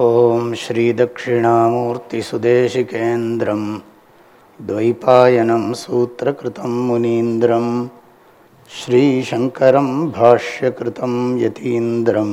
ॐ श्रीदक्षिणामूर्तिसुदेशिकेन्द्रं द्वैपायनं सूत्रकृतं मुनीन्द्रं श्रीशङ्करं भाष्यकृतं यतीन्द्रं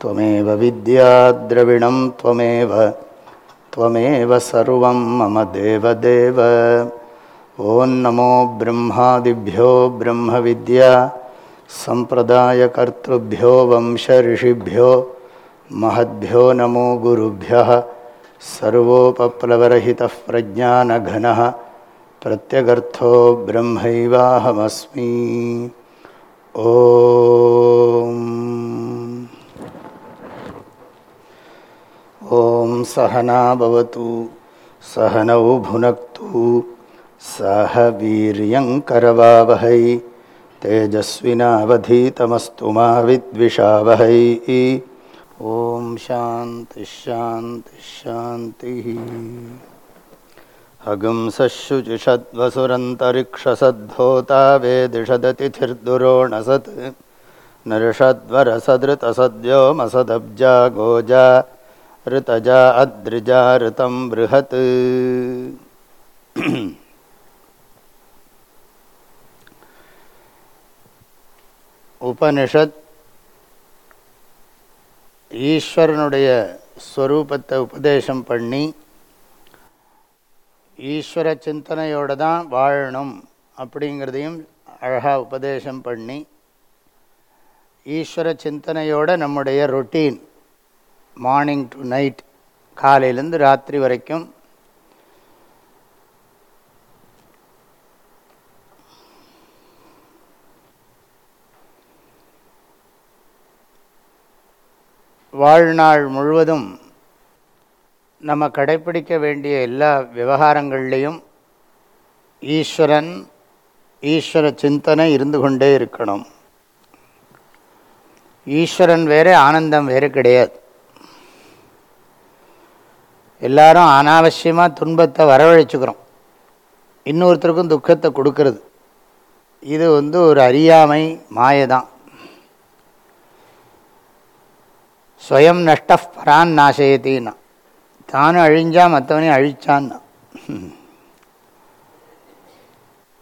त्वमेव विद्याद्रविणं त्वमेव त्वमेव सर्वं मम देवदेव। ॐ नमो ब्रह्मादिभ्यो ब्रह्मविद्या, सम्प्रदायकर्तृभ्यो वंशऋषिभ्यो, महद्भ्यो नमो गुरुभ्यः सर्वोपप्लवरहितः प्रज्ञानघनः प्रत्यगर्थो ब्रह्मैवाहमस्मि। ॐ सहना भवतु सहनौ भुनक्तु। सह वीर्यङ्करवावहै तेजस्विनावधीतमस्तु मा विद्विषावहै। ॐ शान्तिश्शान्तिश्शान्तिः हगुंसशुचिषद्वसुरन्तरिक्षसद्भूता वेदिषदतिथिर्दुरोणसत् नर्षद्वरसदृतसद्यो मसदब्जा गोजा ऋतजा अद्रिजा ऋतं बृहत् உபனிஷத் ஈஸ்வரனுடைய ஸ்வரூபத்தை உபதேசம் பண்ணி ஈஸ்வர சிந்தனையோடு தான் வாழணும் அப்படிங்கிறதையும் அழகாக உபதேசம் பண்ணி ஈஸ்வர சிந்தனையோட நம்முடைய ரொட்டீன் மார்னிங் டு நைட் காலையிலேருந்து ராத்திரி வரைக்கும். வாழ்நாள் முழுவதும் நம்ம கடைப்பிடிக்க வேண்டிய எல்லா விவகாரங்கள்லேயும் ஈஸ்வரன் ஈஸ்வர சிந்தனை இருந்து கொண்டே இருக்கணும். ஈஸ்வரன் வேறு ஆனந்தம் வேறு கிடையாது. எல்லாரும் அனாவசியமாக துன்பத்தை வரவழைச்சுக்கிறோம். இன்னொருத்தருக்கும் துக்கத்தை கொடுக்கறது. இது வந்து ஒரு அறியாமை மாயதான். ஸ்வயம் நஷ்ட பரான் நாசயத்தின்னா தானும் அழிஞ்சா மற்றவனையும் அழிச்சான்னா.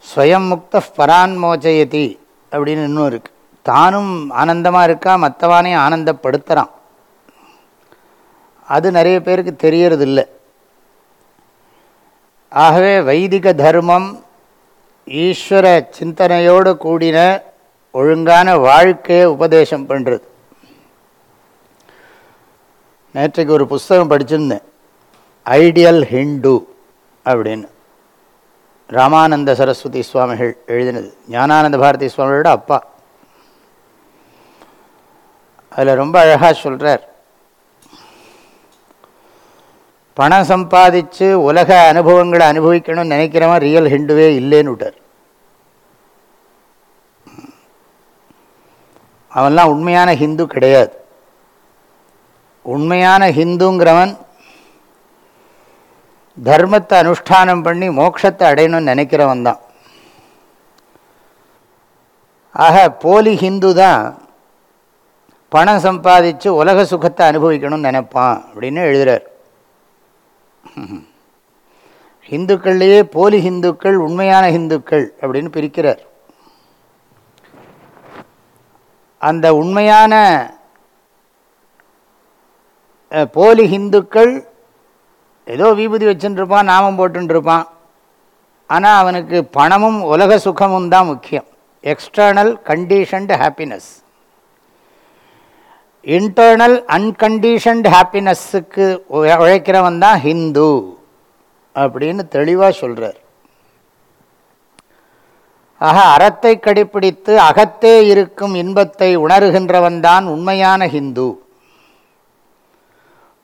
ஸ்வயம் முக்த பரான் மோச்சயதி அப்படின்னு இன்னும் இருக்குது தானும் ஆனந்தமாக இருக்கா மற்றவானையும் ஆனந்தப்படுத்துகிறான் அது நிறைய பேருக்கு தெரியறதில்லை. ஆகவே வைதிக தர்மம் ஈஸ்வர சிந்தனையோடு கூடின ஒழுங்கான வாழ்க்கையை உபதேசம் பண்ணுறது நேற்றைக்கு ஒரு புஸ்தகம் படிச்சிருந்தேன். ஐடியல் ஹிண்டு அப்படின்னு. ராமானந்த சரஸ்வதி சுவாமிகள் எழுதினது. ஞானானந்த பாரதி சுவாமிகளோட அப்பா. அதில் ரொம்ப அழகாக சொல்கிறார் பணம் சம்பாதிச்சு உலக அனுபவங்களை அனுபவிக்கணும்னு நினைக்கிறவன் ரியல் ஹிண்டுவே இல்லைன்னு விட்டார் அவன்லாம் உண்மையான ஹிந்து கிடையாது. உண்மையான ஹிந்துங்கிறவன் தர்மத்தை அனுஷ்டானம் பண்ணி மோட்சத்தை அடையணும்னு நினைக்கிறவன் தான். ஆக போலி ஹிந்து தான் பணம் சம்பாதிச்சு உலக சுகத்தை அனுபவிக்கணும்னு நினைப்பான் அப்படின்னு எழுதுகிறார் ஹிந்துக்கள்லேயே போலி ஹிந்துக்கள் உண்மையான ஹிந்துக்கள் அப்படின்னு பிரிக்கிறார். அந்த உண்மையான போலி ஹிந்துக்கள் ஏதோ விபூதி வச்சுட்டுருப்பான் நாமம் போட்டுருப்பான். ஆனால் அவனுக்கு பணமும் உலக சுகமும் தான் முக்கியம். External conditioned happiness internal unconditioned ஹாப்பினஸ்ஸுக்கு உழைக்கிறவன் தான் ஹிந்து அப்படின்னு தெளிவாக சொல்கிறார் ஆக அறத்தை கடைப்பிடித்து அகத்தே இருக்கும் இன்பத்தை உணர்கின்றவன் தான் உண்மையான ஹிந்து.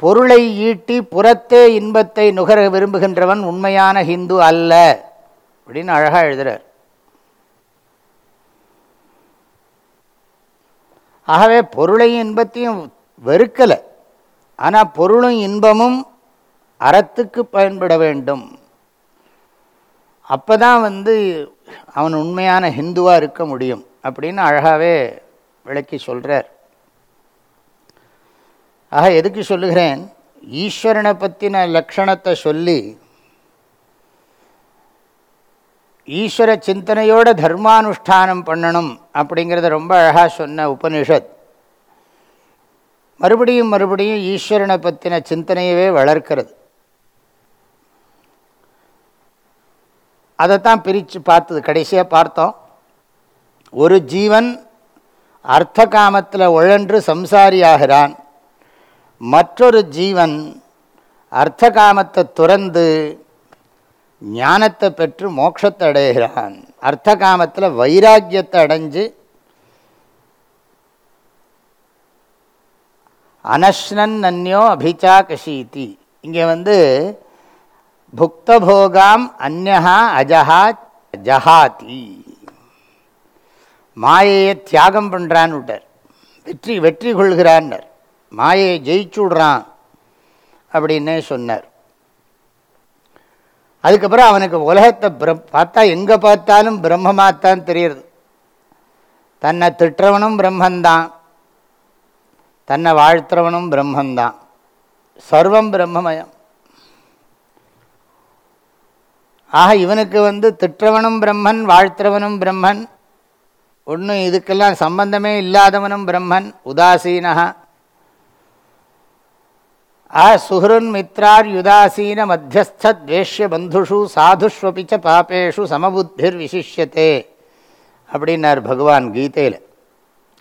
பொருளை ஈட்டி புறத்தே இன்பத்தை நுகர விரும்புகின்றவன் உண்மையான ஹிந்து அல்ல அப்படின்னு அழகாக எழுதுகிறார் ஆகவே பொருளையும் இன்பத்தையும் வெறுக்கலை. ஆனால் பொருளும் இன்பமும் அறத்துக்கு பயன்பட வேண்டும். அப்போ தான் வந்து அவன் உண்மையான ஹிந்துவாக இருக்க முடியும் அப்படின்னு அழகாகவே விளக்கி சொல்கிறார் ஆக எதுக்கு சொல்லுகிறேன்? ஈஸ்வரனை பற்றின லக்ஷணத்தை சொல்லி ஈஸ்வர சிந்தனையோட தர்மானுஷ்டானம் பண்ணணும் அப்படிங்கிறத ரொம்ப அழகாக சொன்ன உபனிஷத். மறுபடியும் மறுபடியும் ஈஸ்வரனை பற்றின சிந்தனையவே வளர்க்கிறது. அதைத்தான் பிரித்து பார்த்தது கடைசியாக பார்த்தோம். ஒரு ஜீவன் அர்த்த காமத்தில் உழன்று சம்சாரியாகிறான். மற்றொரு ஜீவன் அர்த்த காமத்தை துறந்து ஞானத்தை பெற்று மோட்சத்தை அடைகிறான். அர்த்த காமத்தில் வைராக்கியத்தை அடைஞ்சு அனஷ்னன் அந்யோ அபிச்சா கஷீதி. இங்கே வந்து புக்தபோகாம் அந்நகா அஜஹா ஜஹாதி. மாயையை தியாகம் பண்ணுறான்னு விட்டார் வெற்றி வெற்றி கொள்கிறான்னர். மாயையை ஜெயிச்சுடுறான் அப்படின்னே சொன்னார். அதுக்கப்புறம் அவனுக்கு உலகத்தை பிரம் பார்த்தா எங்கே பார்த்தாலும் பிரம்மமாகத்தான் தெரியுது தன்னை திட்டுறவனும் பிரம்மந்தான். தன்னை வாழ்த்துறவனும் பிரம்மந்தான். சர்வம் பிரம்மமயம். ஆக இவனுக்கு வந்து திட்டவனும் பிரம்மன் வாழ்த்துறவனும் பிரம்மன். ஒன்றும் இதுக்கெல்லாம் சம்பந்தமே இல்லாதவனும் பிரம்மன். உதாசீனகா ஆ சுஹ்ருன் மித்ரார் யுதாசீன மத்தியஸ்த துவேஷ்ய பந்துஷு சாதுஷ்வபிச்ச பாப்பேஷு சமபுத்திர் விசிஷ்யத்தே அப்படின்னார் பகவான் கீதையில்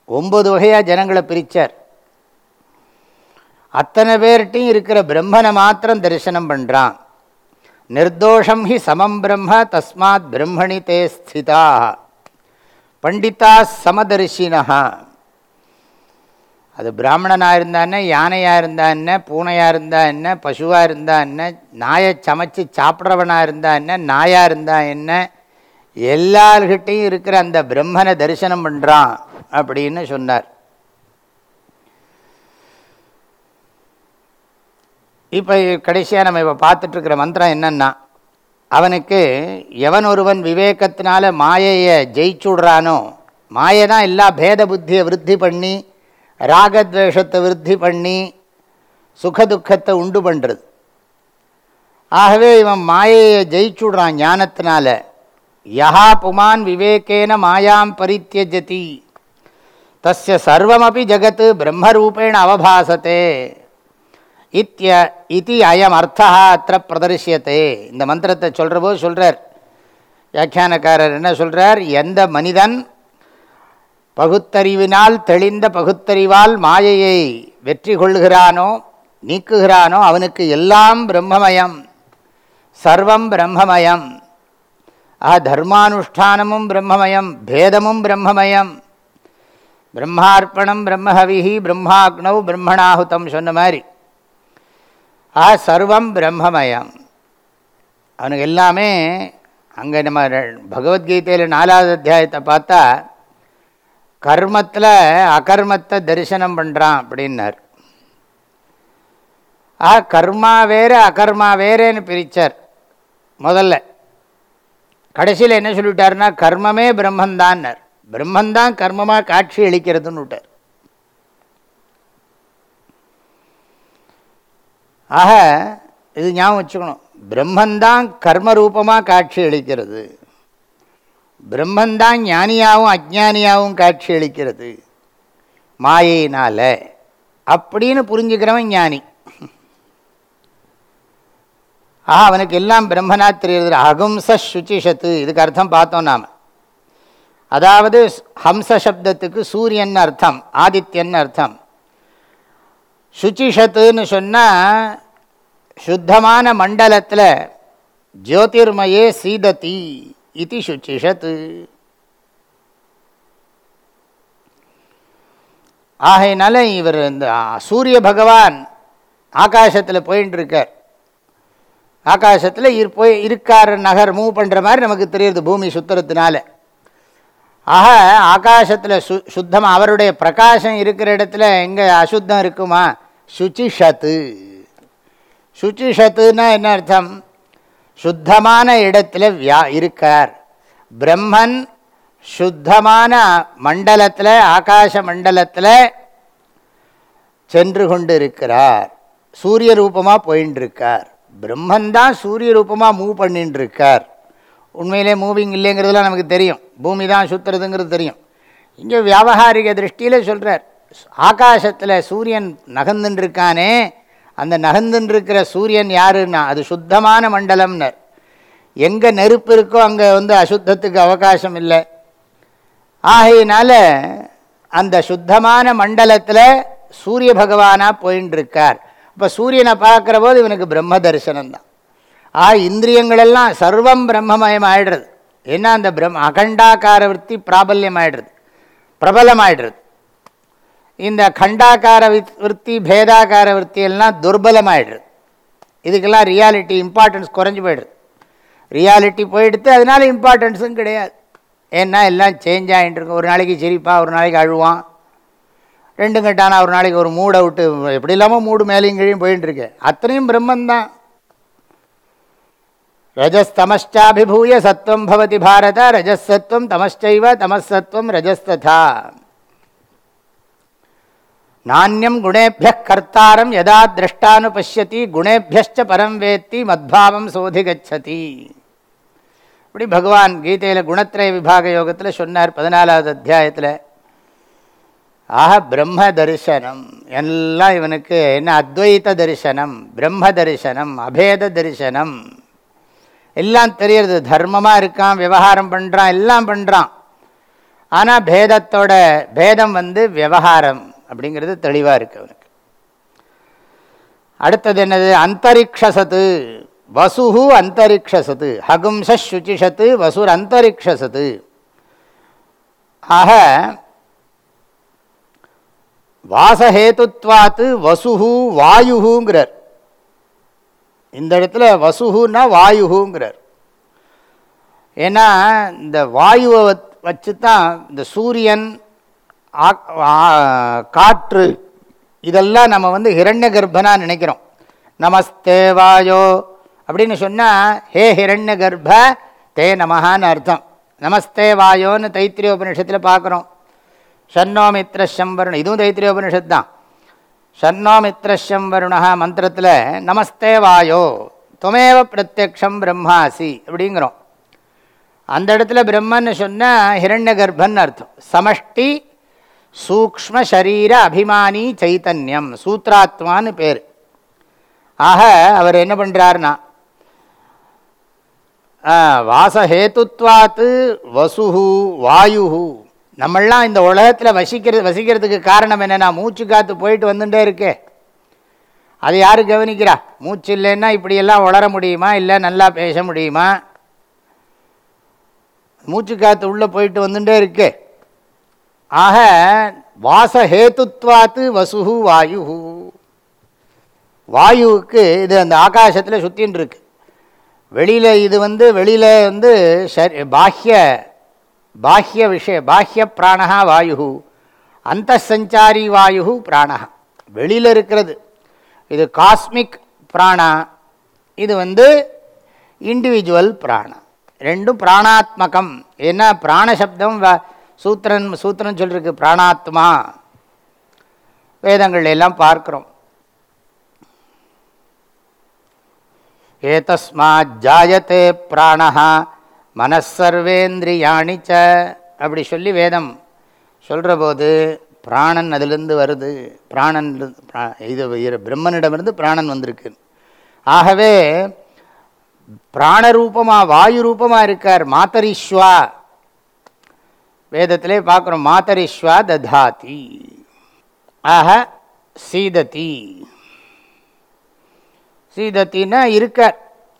ஒம்பது வகையாக ஜனங்களை பிரித்தார் அத்தனை பேர்கிட்டையும் இருக்கிற பிரம்மனை மாத்திரம் தரிசனம் பண்ணுறான் நிர்தோஷம் ஹி சமம் பிரம்ம தஸ்மாத் பிரம்மணி தே ஸ்திதா பண்டிதா சமதர்ஷினா அது பிராமணனாக இருந்தா என்ன யானையாக இருந்தா என்ன பூனையாக இருந்தா என்ன பசுவாக இருந்தா என்ன நாயை சமைச்சு சாப்பிட்றவனாக இருந்தா என்ன நாயாக இருந்தா என்ன எல்லார்கிட்டையும் இருக்கிற அந்த பிரம்மனை தரிசனம் பண்ணுறான் அப்படின்னு சொன்னார். இப்போ கடைசியாக நம்ம இப்போ பார்த்துட்ருக்கிற மந்திரம் என்னென்னா அவனுக்கு எவன் ஒருவன் விவேகத்தினால மாயையை ஜெயிச்சுடுறானோ மாயை தான் எல்லா பேத புத்தியை விருத்தி பண்ணி ராகத்வேஷத்தை விருத்தி பண்ணி சுகதுக்கத்தை உண்டு பண்ணுறது ஆகவே இவன் மாயையை ஜெயிச்சுடுறான் ஞானத்தினால. யஹா புமான் விவேகேன மாயாம் பரித்தியஜதி. தஸ்ய சர்வமபி ஜகத்து பிரம்மரூபேண அவபாசத்தே. இத்திய இத்தி அயம் அர்த்தா அத்த பிரதர்சியத்தே இந்த மந்திரத்தை சொல்கிற போது சொல்கிறார் வியாக்கியானக்காரர் என்ன சொல்கிறார் எந்த மனிதன் பகுத்தறிவினால் தெளிந்த பகுத்தறிவால் மாயையை வெற்றி கொள்கிறானோ நீக்குகிறானோ அவனுக்கு எல்லாம் பிரம்மமயம். சர்வம் பிரம்மமயம். ஆ தர்மானுஷ்டானமும் பிரம்மமயம் பேதமும் பிரம்மமயம். பிரம்மார்ப்பணம் பிரம்மஹவிஹி பிரம்மாக்னவ் பிரம்மணாகுதம் சொன்ன மாதிரி. ஆ சர்வம் பிரம்மமயம். அவனுக்கு எல்லாமே அங்கே நம்ம பகவத்கீதையில் நாலாவது அத்தியாயத்தை பார்த்தா கர்மத்தில் அகர்மத்தை தரிசனம் பண்ணுறான் அப்படின்னார். ஆ கர்மா வேறு அகர்மா வேறேன்னு பிரித்தார் முதல்ல. கடைசியில் என்ன சொல்லிட்டார்னா கர்மமே பிரம்மந்தான்னார். பிரம்மந்தான் கர்மமாக காட்சி அளிக்கிறதுன்னு விட்டார். ஆக இது ஞாபகம் வச்சுக்கணும். பிரம்மந்தான் கர்ம ரூபமாக காட்சி அளிக்கிறது. பிரம்மந்தான் ஞானியாகவும் அஜானியாகவும் காட்சி அளிக்கிறது. மாயினால் அப்படின்னு புரிஞ்சுக்கிறவன் ஞானி. ஆ அவனுக்கு எல்லாம் பிரம்மனா தெரியுது அகும்ச சுச்சிஷத்து. இதுக்கு அர்த்தம் பார்த்தோம் நாம். அதாவது ஹம்ச சப்தத்துக்கு சூரியன் அர்த்தம் ஆதித்யன் அர்த்தம். சுச்சிஷத்துன்னு சொன்னால் சுத்தமான மண்டலத்தில் ஜோதிர்மயே சீததி. இது சுச்சிஷத்து ஆகையினால இவர் இந்த சூரிய பகவான் ஆகாசத்தில் போயின்னு இருக்கார் ஆகாசத்தில் இரு போய் இருக்கார் நகர் மூவ் பண்ணுற மாதிரி நமக்கு தெரியுது பூமி சுத்துறதுனால. ஆக ஆகாசத்தில் சு சுத்தமாக அவருடைய பிரகாசம் இருக்கிற இடத்துல எங்கே அசுத்தம் இருக்குமா? சுச்சிஷத்து. சுச்சிஷத்துன்னா என்ன அர்த்தம்? சுத்தமான இடத்துல வியா இருக்கார். பிரம்மன் சுத்தமான மண்டலத்தில் ஆகாச மண்டலத்தில் சென்று கொண்டு இருக்கிறார் சூரிய ரூபமாக போயின்னு இருக்கார் பிரம்மன் தான் சூரிய ரூபமாக மூவ் பண்ணின்னு இருக்கார் உண்மையிலே மூவிங் இல்லைங்கிறதுலாம் நமக்கு தெரியும். பூமி தான் சுற்றுறதுங்கிறது தெரியும். இங்கே வியாபகாரிக திருஷ்டியில் சொல்கிறார் ஆகாசத்தில் சூரியன் நகர்ந்துட்டுருக்கானே அந்த நகர்ந்துருக்கிற சூரியன் யாருன்னா அது சுத்தமான மண்டலம்னர். எங்கே நெருப்பு இருக்கோ அங்கே வந்து அசுத்தத்துக்கு அவகாசம் இல்லை. ஆகையினால அந்த சுத்தமான மண்டலத்தில் சூரிய பகவானாக போயின்னு இருக்கார் இப்போ சூரியனை பார்க்குற போது இவனுக்கு பிரம்ம தரிசனம்தான் ஆ இந்திரியங்களெல்லாம் சர்வம் பிரம்மமயம் ஆயிடுறது ஏன்னா அந்த பிரம் அகண்டாக்கார விற்பி பிராபல்யம் ஆயிடுறது பிரபலம் ஆயிடுறது இந்த கண்டாக்கார விற்பி பேதாக்கார விற்த்தியெல்லாம் துர்பலமாயிடுது. இதுக்கெல்லாம் ரியாலிட்டி இம்பார்ட்டன்ஸ் குறைஞ்சி போயிடுது. ரியாலிட்டி போயிடுத்து அதனால இம்பார்ட்டன்ஸும் கிடையாது. ஏன்னா எல்லாம் சேஞ்ச் ஆகிட்டு இருக்கும் ஒரு நாளைக்கு சிரிப்பான் ஒரு நாளைக்கு அழுவான். ரெண்டு கட்டானா ஒரு நாளைக்கு ஒரு மூடை விட்டு எப்படி இல்லாமல் மூடு மேலேயும் கீழையும் போயின்ட்டுருக்கு அத்தனையும் பிரம்மந்தான். ரஜஸ்தமஷ்டாபிபூய சத்வம் பவதி பாரத ரஜசத்வம் தமஷ்டைவ தமசத்வம் ரஜஸ்ததா. நானியம் குணேபிய கர்த்தாரம் யதா திரஷ்டானு பசியத்தி குணேபியச்ச பரம் வேத்தி மத்பாவம் சோதிகச்சதி இப்படி பகவான் கீதையில் குணத்திரய விபாக யோகத்தில் சொன்னார் பதினாலாவது அத்தியாயத்தில் ஆக பிரம்ம தரிசனம் எல்லாம் இவனுக்கு என்ன அத்வைத தரிசனம் பிரம்ம தரிசனம் அபேத தரிசனம் எல்லாம் தெரியறது தர்மமாக இருக்கான் விவகாரம் பண்ணுறான் எல்லாம் பண்ணுறான் ஆனால் பேதத்தோட பேதம் வந்து விவகாரம் அப்படிங்கிறது தெளிவாக இருக்கு அவனுக்கு. அடுத்தது என்னது? அந்தரிக்ஷசத்து. வசுஹு அந்தரிக்ஷசத்து. ஹகும்ச சுச்சிஷத்து. வசுர் அந்தரிக்ஷசத்து. ஆக வாசஹேத்துவாத்து வசுஹு வாயுங்கிறார் இந்த இடத்துல வசுகுன்னா வாயுங்கிறார் ஏன்னா இந்த வாயுவை வச்சு தான் இந்த சூரியன் காற்று இதெல்லாம் நம்ம வந்து ஹிரண்ய கர்ப்பனாக நினைக்கிறோம். நமஸ்தே வாயோ அப்படின்னு சொன்னால் ஹே ஹிரண்ய கர்ப்ப தே நமஹான்னு அர்த்தம். நமஸ்தே வாயோன்னு தைத்திரிய உபனிஷத்தில் பார்க்குறோம் ஷன்னோ மித்ரஷம் இதுவும் தைத்திரிய உபனிஷத் தான். ஷன்னோ மித்ரஷம் வருணா மந்திரத்தில் நமஸ்தே வாயோ துமேவ பிரத்யக்ஷம் பிரம்மாசி அப்படிங்கிறோம். அந்த இடத்துல பிரம்மன்னு சொன்னால் ஹிரண்ய கர்ப்பன் அர்த்தம். சமஷ்டி சூக்ம சரீர அபிமானி சைத்தன்யம் சூத்ராத்மான்னு பேர். ஆக அவர் என்ன பண்ணுறாருனா வாசஹேத்துவாத்து வசுஹு வாயு நம்மளாம் இந்த உலகத்தில் வசிக்கிறது வசிக்கிறதுக்கு காரணம் என்னென்னா மூச்சு காற்று போயிட்டு வந்துட்டே இருக்கே. அது யார் கவனிக்கிறா? மூச்சு இல்லைன்னா இப்படியெல்லாம் வளர முடியுமா? இல்லை நல்லா பேச முடியுமா? மூச்சு காற்று உள்ளே போயிட்டு வந்துட்டே இருக்கு. ஆக வாசஹேத்துவாத்து வசுகு வாயு வாயுவுக்கு இது அந்த ஆகாசத்தில் சுற்றின்னு இருக்கு வெளியில் இது வந்து வெளியில் வந்து சரி பாஹ்ய பாஹ்ய விஷய பாஹ்ய பிராணகா வாயு அந்த சஞ்சாரி வாயு பிராணகா வெளியில் இருக்கிறது. இது காஸ்மிக் பிராணா. இது வந்து இண்டிவிஜுவல் பிராணம் ரெண்டும் பிராணாத்மகம். ஏன்னா பிராணசப்தம் சூத்திரன் சூத்திரன் சொல்லியிருக்கு பிராணாத்மா. வேதங்கள் எல்லாம் பார்க்குறோம். ஏதஸ்மாத் ஜாயத்தே பிராணா மனசர்வேந்திரியாணி ச அப்படி சொல்லி வேதம் சொல்கிற போது பிராணன் அதிலிருந்து வருது. பிராணன் இது பிரம்மனிடமிருந்து பிராணன் வந்திருக்கு. ஆகவே பிராணரூபமாக வாயு ரூபமாக இருக்கார் மாத்தரிஸ்வா வேதத்திலே பார்க்குறோம் மாத்தரிஸ்வா ததாதி ஆக சீததி. சீதத்தின்னா இருக்கார்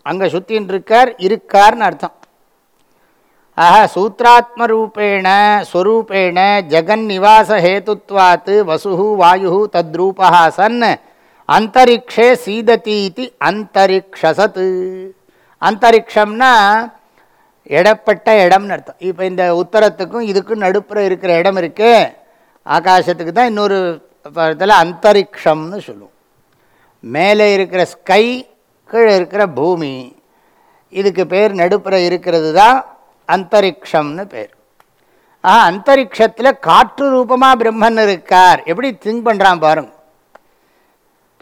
அங்கே சுத்தின் இருக்கார் இருக்கார்னு அர்த்தம். ஆக சூத்ராத்ம ரூபேண ஸ்வரூபேண ஜெகன் நிவாச ஹேத்துவாத்து வசு வாயு தத்ரூபா சன் அந்தரிக்ஷே சீததி இது அந்தரிக்ஷசத். அந்தரிக்ஷம்னா இடப்பட்ட இடம்னு அர்த்தம். இப்போ இந்த உத்தரத்துக்கும் இதுக்கும் நடுப்புற இருக்கிற இடம் இருக்கு ஆகாசத்துக்கு தான் இன்னொரு இதில் அந்தரிக்ஷம்னு சொல்லுவோம். மேலே இருக்கிற ஸ்கை கீழே இருக்கிற பூமி இதுக்கு பேர் நடுப்புற இருக்கிறது தான் அந்தரிக்ஷம்னு பேர். ஆ அந்தரிக்ஷத்தில் காற்று ரூபமாக பிரம்மன் இருக்கார். எப்படி திங்க் பண்ணுறான் பாருங்க.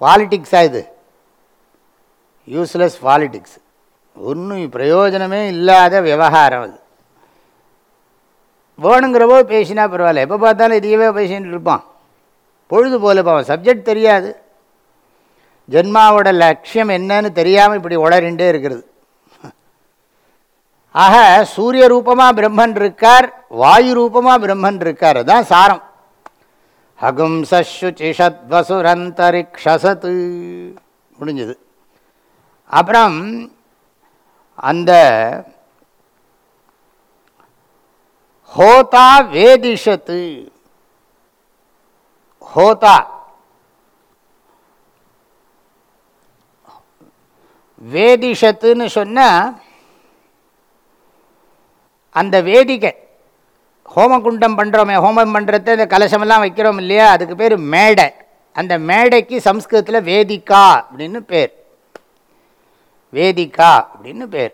பாலிட்டிக்ஸாக இது. யூஸ்லெஸ் பாலிட்டிக்ஸ் ஒன்றும் பிரயோஜனமே இல்லாத விவகாரம் அது. வேணுங்கிறவோ பேசினா பரவாயில்ல. எப்போ பார்த்தாலும் இதையவே பேசின்னு இருப்பான். பொழுது போல அவன் சப்ஜெக்ட் தெரியாது. ஜென்மாவோட லட்சியம் என்னன்னு தெரியாமல் இப்படி உளறிண்டே இருக்கிறது. ஆக சூரிய ரூபமாக பிரம்மன் இருக்கார் வாயு ரூபமாக பிரம்மன் இருக்கார். அதுதான் சாரம். ஹகும்சுச்சிஷத்வசுரந்தரிக்ஷசத் முடிஞ்சது. அப்புறம் அந்த ஹோதா வேதிஷத்து ஹோதா வேதிஷத்துன்னு சொன்னால் அந்த வேதிக்கை ஹோமகுண்டம் பண்ணுறோமே ஹோமம் பண்ணுறது இந்த கலசமெல்லாம் வைக்கிறோம் இல்லையா? அதுக்கு பேர் மேடை. அந்த மேடைக்கு சம்ஸ்கிருதத்தில் வேதிக்கா அப்படின்னு பேர். வேதிகா அப்படின்னு பேர்.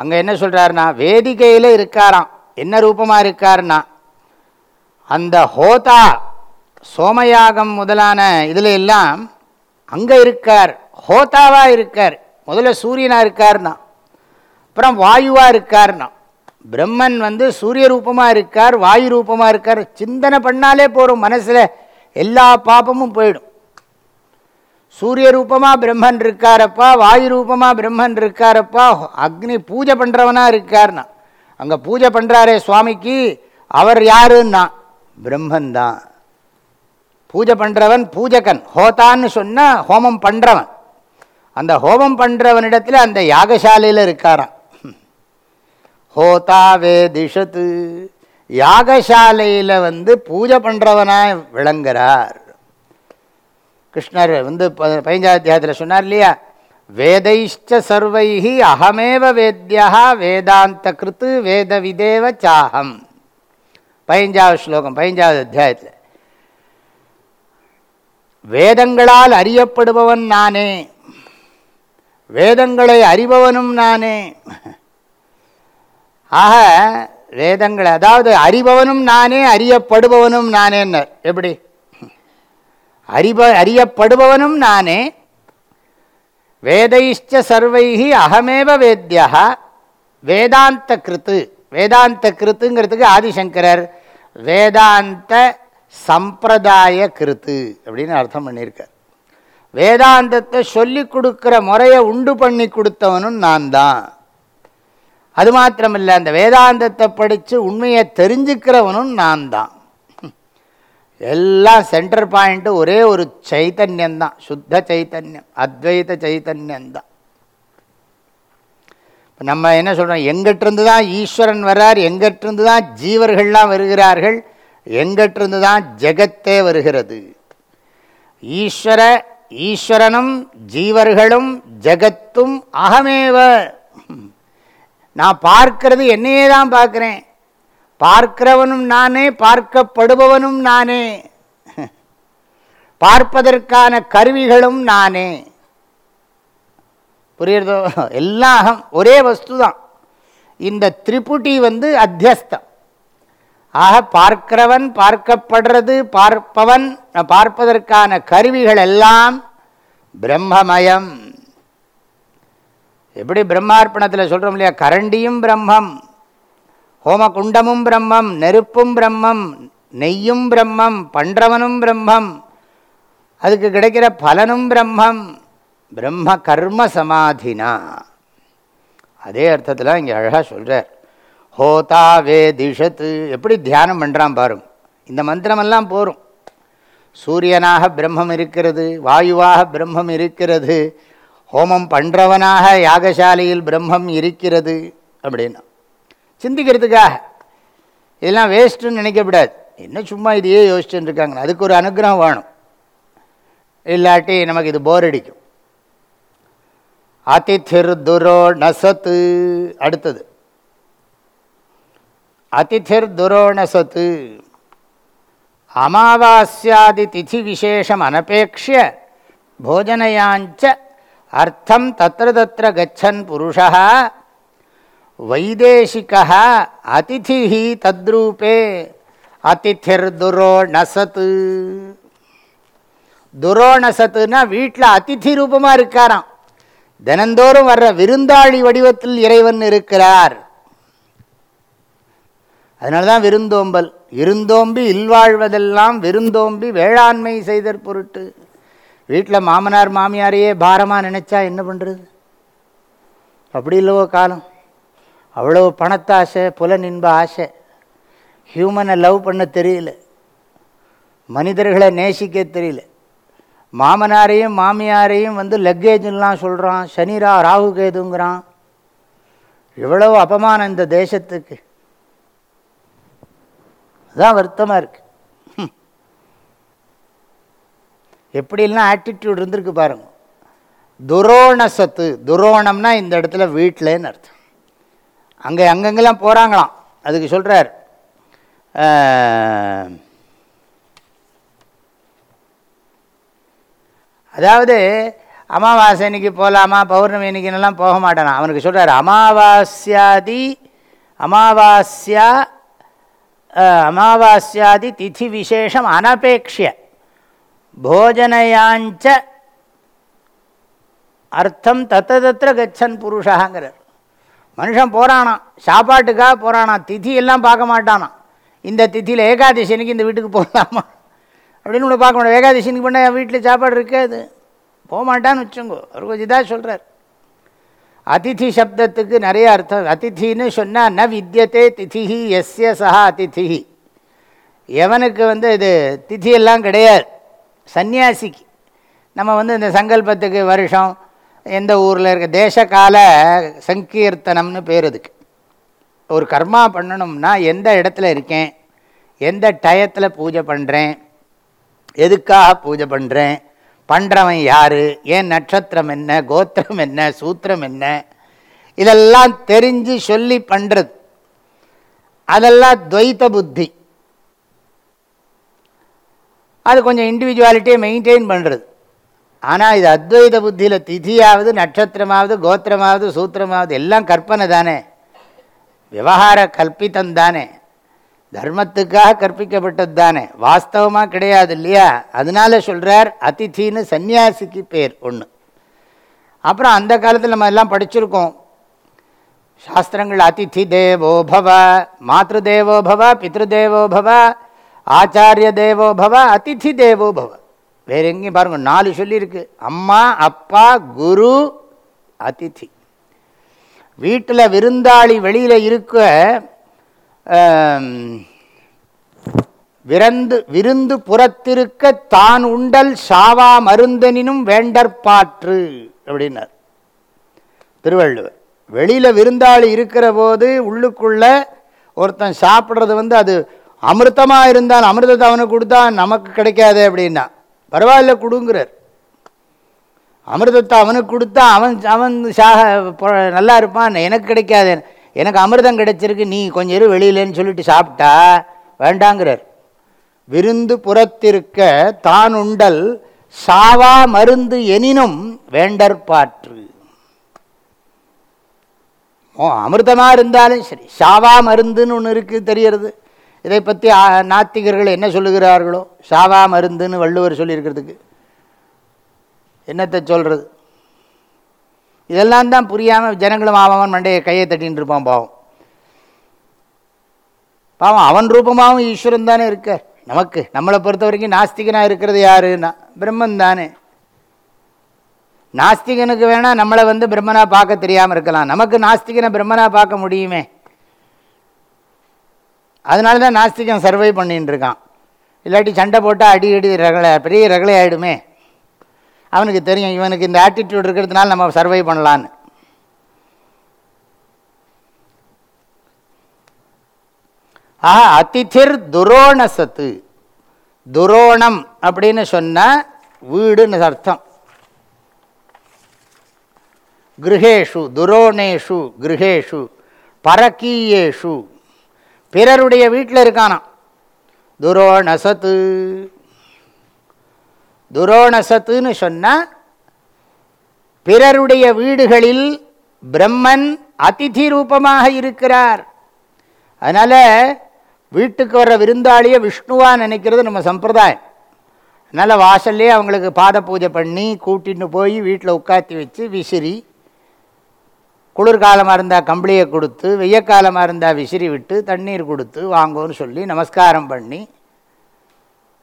அங்கே என்ன சொல்கிறாருன்னா வேதிகையில் இருக்காராம். என்ன ரூபமாக இருக்காருன்னா அந்த ஹோதா சோமயாகம் முதலான இதில் எல்லாம் அங்கே இருக்கார். ஹோதாவாக இருக்கார். முதல்ல சூரியனாக இருக்கார்னா அப்புறம் வாயுவாக இருக்கார்னா. பிரம்மன் வந்து சூரிய ரூபமாக இருக்கார் வாயு ரூபமாக இருக்கார். சிந்தனை பண்ணாலே போகிறோம் மனசில் எல்லா பாப்பமும் போயிடும். சூரிய ரூபமாக பிரம்மன் இருக்காரப்பா வாயு ரூபமாக பிரம்மன் இருக்காரப்பா அக்னி பூஜை பண்ணுறவனாக இருக்கார்னா. அங்கே பூஜை பண்ணுறாரே சுவாமிக்கு அவர் யாருன்னா? பிரம்மன் தான் பூஜை பண்ணுறவன் பூஜகன். ஹோதான்னு சொன்னால் ஹோமம் பண்ணுறவன் அந்த ஹோமம் பண்ணுறவனிடத்தில் அந்த யாகசாலையில் இருக்காரான் ஹோதா வேதிஷத்து. யாகசாலையில் வந்து பூஜை பண்ணுறவனாக விளங்குறார். கிருஷ்ணர் வந்து பதினஞ்சாவது அத்தியாயத்தில் சொன்னார் இல்லையா? வேதைஷ்ட சர்வைஹி அகமேவ வேத்யா வேதாந்த கிருத்து வேத விதேவ சாகம் பதினஞ்சாவது ஸ்லோகம் பதினஞ்சாவது அத்தியாயத்தில். வேதங்களால் அறியப்படுபவன் நானே வேதங்களை அறிபவனும் நானே. ஆக வேதங்களை அதாவது அறிபவனும் நானே அறியப்படுபவனும் நானேன்னர். எப்படி? அறிப அறியப்படுபவனும் நானே. வேதைஷ்ட சர்வைகி அகமேவ வேத்யா வேதாந்த கிருத்து. வேதாந்த கிருத்துங்கிறதுக்கு ஆதிசங்கரர் வேதாந்த சம்பிரதாய கிருத்து அப்படின்னு அர்த்தம் பண்ணியிருக்கார். வேதாந்தத்தை சொல்லி கொடுக்குற முறையை உண்டு பண்ணி கொடுத்தவனும் நான் தான். அது மாத்திரமில்லை அந்த வேதாந்தத்தை படித்து உண்மையை தெரிஞ்சுக்கிறவனும் நான் தான். எல்லாம் சென்டர் பாயிண்ட்டு ஒரே ஒரு சைத்தன்யந்தான் சுத்த சைத்தன்யம் அத்வைத சைத்தன்யந்தான் இப்போ நம்ம என்ன சொல்கிறோம் எங்கிட்டிருந்து தான் ஈஸ்வரன் வர்றார் எங்கிட்டிருந்து தான் ஜீவர்கள்லாம் வருகிறார்கள் எங்கிட்டிருந்து தான் ஜெகத்தே வருகிறது. ஈஸ்வர ஈஸ்வரனும் ஜீவர்களும் ஜெகத்தும் அகமேவ. நான் பார்க்கறது என்னையே தான் பார்க்குறேன். பார்க்கிறவனும் நானே பார்க்கப்படுபவனும் நானே. பார்ப்பதற்கான கருவிகளும் நானே. புரியுறதோ? எல்லாம் ஒரே வஸ்து தான் இந்த திரிபுட்டி வந்து அத்தியஸ்தம். ஆக பார்க்கிறவன் பார்க்கப்படுறது பார்ப்பவன் பார்ப்பதற்கான கருவிகள் எல்லாம் பிரம்மமயம். எப்படி பிரம்மார்ப்பணத்தில் சொல்கிறோம் இல்லையா? கரண்டியும் பிரம்மம். ஹோமகுண்டமும் பிரம்மம் நெருப்பும் பிரம்மம் நெய்யும் பிரம்மம் பண்றவனும் பிரம்மம். அதுக்கு கிடைக்கிற பலனும் பிரம்மம். பிரம்ம கர்ம சமாதினா. அதே அர்த்தத்தில் இங்கே அழகாக சொல்கிறார் ஹோதா வே திஷத்து எப்படி தியானம் பண்ணுறான் பாருங்க இந்த மந்திரமெல்லாம் போகும் சூரியனாக பிரம்மம் இருக்கிறது வாயுவாக பிரம்மம் இருக்கிறது ஹோமம் பண்ணுறவனாக யாகசாலையில் பிரம்மம் இருக்கிறது அப்படின்னா. சிந்திக்கிறதுக்காக. இதெல்லாம் வேஸ்ட்டுன்னு நினைக்கப்படாது என்ன சும்மா இதையே யோசிச்சுட்டு இருக்காங்க. அதுக்கு ஒரு அனுகிரகம் வேணும். இல்லாட்டி நமக்கு இது போர் அடிக்கும். அதிதிர் துரோ நசத்து. அடுத்தது. அதிதிர் துரோணசத்து அமாவாஸ்யாதி திதி விசேஷம் அனபேட்சிய போஜனையாஞ்ச அர்த்தம் தத்திர தத்திர கச்சன் புருஷா. வைதேசிகா அதிதி தத்ரூபே அதிதிர் துரோணசத்து துரோணசத்துனா வீட்டில் அதிதி ரூபமாக இருக்காராம். தினந்தோறும் வர்ற விருந்தாளி வடிவத்தில் இறைவன் இருக்கிறார். அதனால தான் விருந்தோம்பல். இருந்தோம்பி இல்வாழ்வதெல்லாம் விருந்தோம்பி வேளாண்மை செய்தற் பொருட்டு. வீட்டில் மாமனார் மாமியாரையே பாரமாக நினச்சா என்ன பண்ணுறது அப்படி இல்லவோ காலம். அவ்வளோ பணத்தாசை புலனின்ப ஆசை ஹியூமனை லவ் பண்ண தெரியல. மனிதர்களை நேசிக்க தெரியல. மாமனாரையும் மாமியாரையும் வந்து லக்கேஜ்லாம் சொல்கிறான் சனிரா ராகு கேதுங்கிறான். எவ்வளவு அபமானம் இந்த தேசத்துக்கு. அதுதான் வருத்தமாக இருக்கு. எப்படிலாம் ஆட்டிடியூட் இருந்திருக்கு பாருங்க. துரோண சத்து துரோணம்னா இந்த இடத்துல வீட்டிலேன்னு அர்த்தம். அங்கே அங்கங்கெல்லாம் போகிறாங்களாம் அதுக்கு சொல்கிறார் அதாவது அமாவாசை இன்னைக்கு போகலாமா பௌர்ணமி இன்னைக்குன்னெல்லாம் போக மாட்டானா அவனுக்கு சொல்கிறார் அமாவாஸ்யாதி அமாவாஸ்யா அமாவாஸ்யாதி திதி விசேஷம் அனபேக்ஷிய. போஜனையாஞ்ச அர்த்தம் தத்த தத்திர கச்சன் புருஷாங்கிறார். மனுஷன் போகிறானான் சாப்பாட்டுக்காக போகிறானான் திதி எல்லாம் பார்க்க மாட்டானான் இந்த திதியில் ஏகாதசினிக்கு இந்த வீட்டுக்கு போகலாமா அப்படின்னு ஒன்று பார்க்க மாட்டோம் ஏகாதசினிக்கு பண்ண என் வீட்டில் சாப்பாடு இருக்காது. போக மாட்டான்னு வச்சுங்கோ அவர் கொஞ்சம் இதாக சொல்கிறார் அதிதி சப்தத்துக்கு நிறைய அர்த்தம். அதித்தின்னு சொன்னால் ந வித்தியத்தே திதிஹி எஸ்ய சஹா அதிதிஹி எவனுக்கு வந்து இது திதியெல்லாம் கிடையாது. சந்நியாசிக்கு. நம்ம வந்து இந்த சங்கல்பத்துக்கு வருஷம் எந்த ஊரில் இருக்க தேசகால சங்கீர்த்தனம்னு பேர் அதுக்கு. ஒரு கர்மா பண்ணணும்னா எந்த இடத்துல இருக்கேன்? எந்த டயத்தில் பூஜை பண்ணுறேன் எதுக்காக பூஜை பண்ணுறேன் பண்ணுறவன் யார்? ஏன் நட்சத்திரம் என்ன? கோத்திரம் என்ன? சூத்திரம் என்ன? இதெல்லாம் தெரிஞ்சு சொல்லி பண்ணுறது அதெல்லாம் துவைத்த புத்தி. அது கொஞ்சம் இண்டிவிஜுவாலிட்டியை மெயின்டைன் பண்ணுறது ஆனால் இது அத்வைத புத்தியில் திதியாவது நட்சத்திரமாவது கோத்திரமாவது சூத்திரமாவது எல்லாம் கற்பனை தானே. விவகார கல்பித்தந்தானே தர்மத்துக்காக கற்பிக்கப்பட்டது தானே. வாஸ்தவமாக கிடையாது இல்லையா? அதனால சொல்கிறார் அதித்தின்னு சந்நியாசிக்கு பேர் ஒன்று அப்புறம் அந்த காலத்தில் நம்ம எல்லாம் படிச்சிருக்கோம். சாஸ்திரங்கள் அதித்தி தேவோபவ மாத்ரு தேவோ பவ பித்ரு தேவோ பவ ஆச்சாரிய தேவோபவ அதித்தி அதிதி தேவோ பவ வேறு எங்கேயும் பாருங்கள் நாலு சொல்லியிருக்கு. அம்மா அப்பா குரு அதிதி வீட்டில் விருந்தாளி வெளியில் இருக்க விருந்து விரந்து விருந்து புறத்திருக்க தான் உண்டல் சாவா மருந்தனினும் வேண்டற்பாற்று அப்படின்னார். திருவள்ளுவர். வெளியில் விருந்தாளி இருக்கிற போது உள்ளுக்குள்ள ஒருத்தன் சாப்பிட்றது வந்து அது அமிர்தமாக இருந்தால் அமிர்தத்தை அவனுக்கு கொடுத்தா நமக்கு கிடைக்காது அப்படின்னா. பரவாயில்ல கொடுங்கிறார். அமிர்தத்தை அவனுக்கு கொடுத்தா அவன் அவன் சாக நல்லா இருப்பான். எனக்கு கிடைக்காது. எனக்கு அமிர்தம் கிடைச்சிருக்கு நீ கொஞ்சம் இரு வெளியிலன்னு சொல்லிட்டு சாப்பிட்டா வேண்டாங்கிறார். விருந்து புறத்திருக்க தான் உண்டல் சாவா மருந்து எனினும் வேண்டற்பாற்று ஓ அமிர்தமாக இருந்தாலும் சரி சாவா மருந்துன்னு ஒன்று இருக்குது தெரியறது இதை பற்றி ஆ- நாத்திகர்கள் என்ன சொல்லுகிறார்களோ? சாவா மருந்துன்னு வள்ளுவர் சொல்லியிருக்கிறதுக்கு. என்னத்தை சொல்கிறது இதெல்லாம் தான் புரியாமல் ஜனங்களும் அவன் மண்டையை கையை தட்டின்னு இருப்பான் பாவம். பாவம் அவன் ரூபமாகவும் ஈஸ்வரன் தானே இருக்க. நமக்கு நம்மளை பொறுத்த வரைக்கும் நாஸ்திகனாக இருக்கிறது யாருன்னா? பிரம்மன் தானே. நாஸ்திகனுக்கு வேணால் நம்மளை வந்து பிரம்மனாக பார்க்க தெரியாமல் இருக்கலாம். நமக்கு நாஸ்திகனை பிரம்மனா பார்க்க முடியுமே. அதனால தான் நாஸ்திகம் சர்வை பண்ணின்னு இருக்கான் இல்லாட்டி சண்டை போட்டால் அடி அடி ரகலை பெரிய ரகலை ஆகிடுமே அவனுக்கு தெரியும் இவனுக்கு இந்த ஆட்டிடியூட் இருக்கிறதுனால நம்ம சர்வை பண்ணலான்னு. ஆஹா அதிதிர் துரோணசத்து. துரோணம் அப்படின்னு சொன்னால் வீடுன்னு அர்த்தம். கிரகேஷு துரோணேஷு கிரகேஷு பரக்கீயேஷு பிறருடைய வீட்டில் இருக்கானாம். துரோணசத்து துரோணசத்துன்னு சொன்னால் பிறருடைய வீடுகளில் பிரம்மன் அதிதி ரூபமாக இருக்கிறார். அதனால் வீட்டுக்கு வர்ற விருந்தாளியை விஷ்ணுவாக நினைக்கிறது நம்ம சம்பிரதாயம். அதனால் வாசல்லே அவங்களுக்கு பாத பூஜை பண்ணி கூட்டின்னு போய் வீட்டில் உட்காத்தி வச்சு விசிறி குளிர்காலமாக இருந்தால் கம்பளியை கொடுத்து வெய்யக்காலமாக இருந்தால் விசிறி விட்டு தண்ணீர் கொடுத்து வாங்கோன்னு சொல்லி நமஸ்காரம் பண்ணி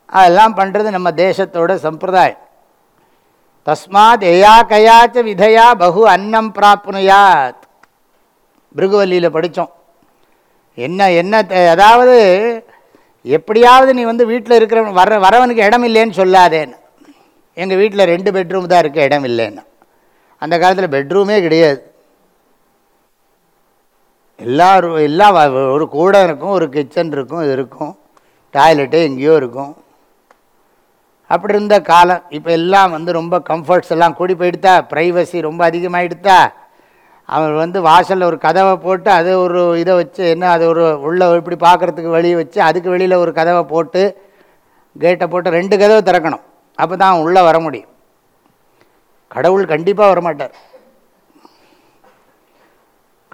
அதெல்லாம் பண்ணுறது நம்ம தேசத்தோட சம்பிரதாயம். தஸ்மாத் எயா கயாச்ச விதையா பகு அன்னம் பிராப்னுயாத். பிருகுவல்லியில் படித்தோம் என்ன என்ன தே- அதாவது எப்படியாவது நீ வந்து வீட்டில் இருக்கிற வர வரவனுக்கு இடம் இல்லைன்னு சொல்லாதேன்னு. எங்கள் வீட்டில் ரெண்டு பெட்ரூம் தான் இருக்க இடம் இல்லைன்னு அந்த காலத்தில் பெட்ரூமே கிடையாது. எல்லா எல்லாம் எல்லா ஒரு கூடம் இருக்கும் ஒரு கிச்சன் இருக்கும் இது இருக்கும். டாய்லெட்டு எங்கேயோ இருக்கும். அப்படி இருந்த காலம் இப்போ எல்லாம் வந்து ரொம்ப கம்ஃபர்ட்ஸ் எல்லாம் கூடி போயிடுத்தா ப்ரைவசி ரொம்ப அதிகமாகிடுத்தா அவன் வந்து வாசலில் ஒரு கதவை போட்டு அது ஒரு இதை வச்சு என்ன அது ஒரு உள்ளே இப்படி பார்க்குறதுக்கு வெளியே வச்சு அதுக்கு வெளியில் ஒரு கதவை போட்டு கேட்டை போட்டு ரெண்டு கதவை திறக்கணும். அப்போ தான் உள்ளே வர முடியும். கடவுள் கண்டிப்பாக வரமாட்டார்.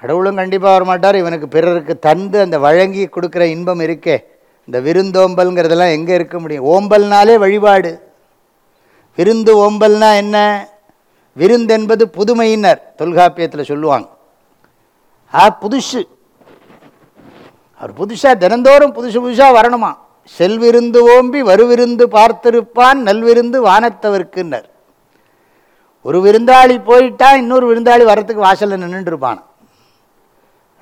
கடவுளும் கண்டிப்பாக வரமாட்டார். இவனுக்கு பிறருக்கு தந்து அந்த வழங்கி கொடுக்குற இன்பம் இருக்கே. இந்த விருந்தோம்பல்ங்கிறதெல்லாம் எங்கே இருக்க முடியும்? ஓம்பல்னாலே வழிபாடு. விருந்து ஓம்பல்னா என்ன? விருந்து என்பது புதுமையினர் தொல்காப்பியத்தில் சொல்லுவாங்க. ஆ புதுசு. அவர் புதுசாக தினந்தோறும் புதுசு புதுசாக வரணுமா? செல்விருந்து ஓம்பி வருவிருந்து பார்த்திருப்பான் நல்விருந்து வானத்தவர்க்குன்னர். ஒரு விருந்தாளி போயிட்டா இன்னொரு விருந்தாளி வரத்துக்கு வாசலில் நின்றுட்டு இருப்பான்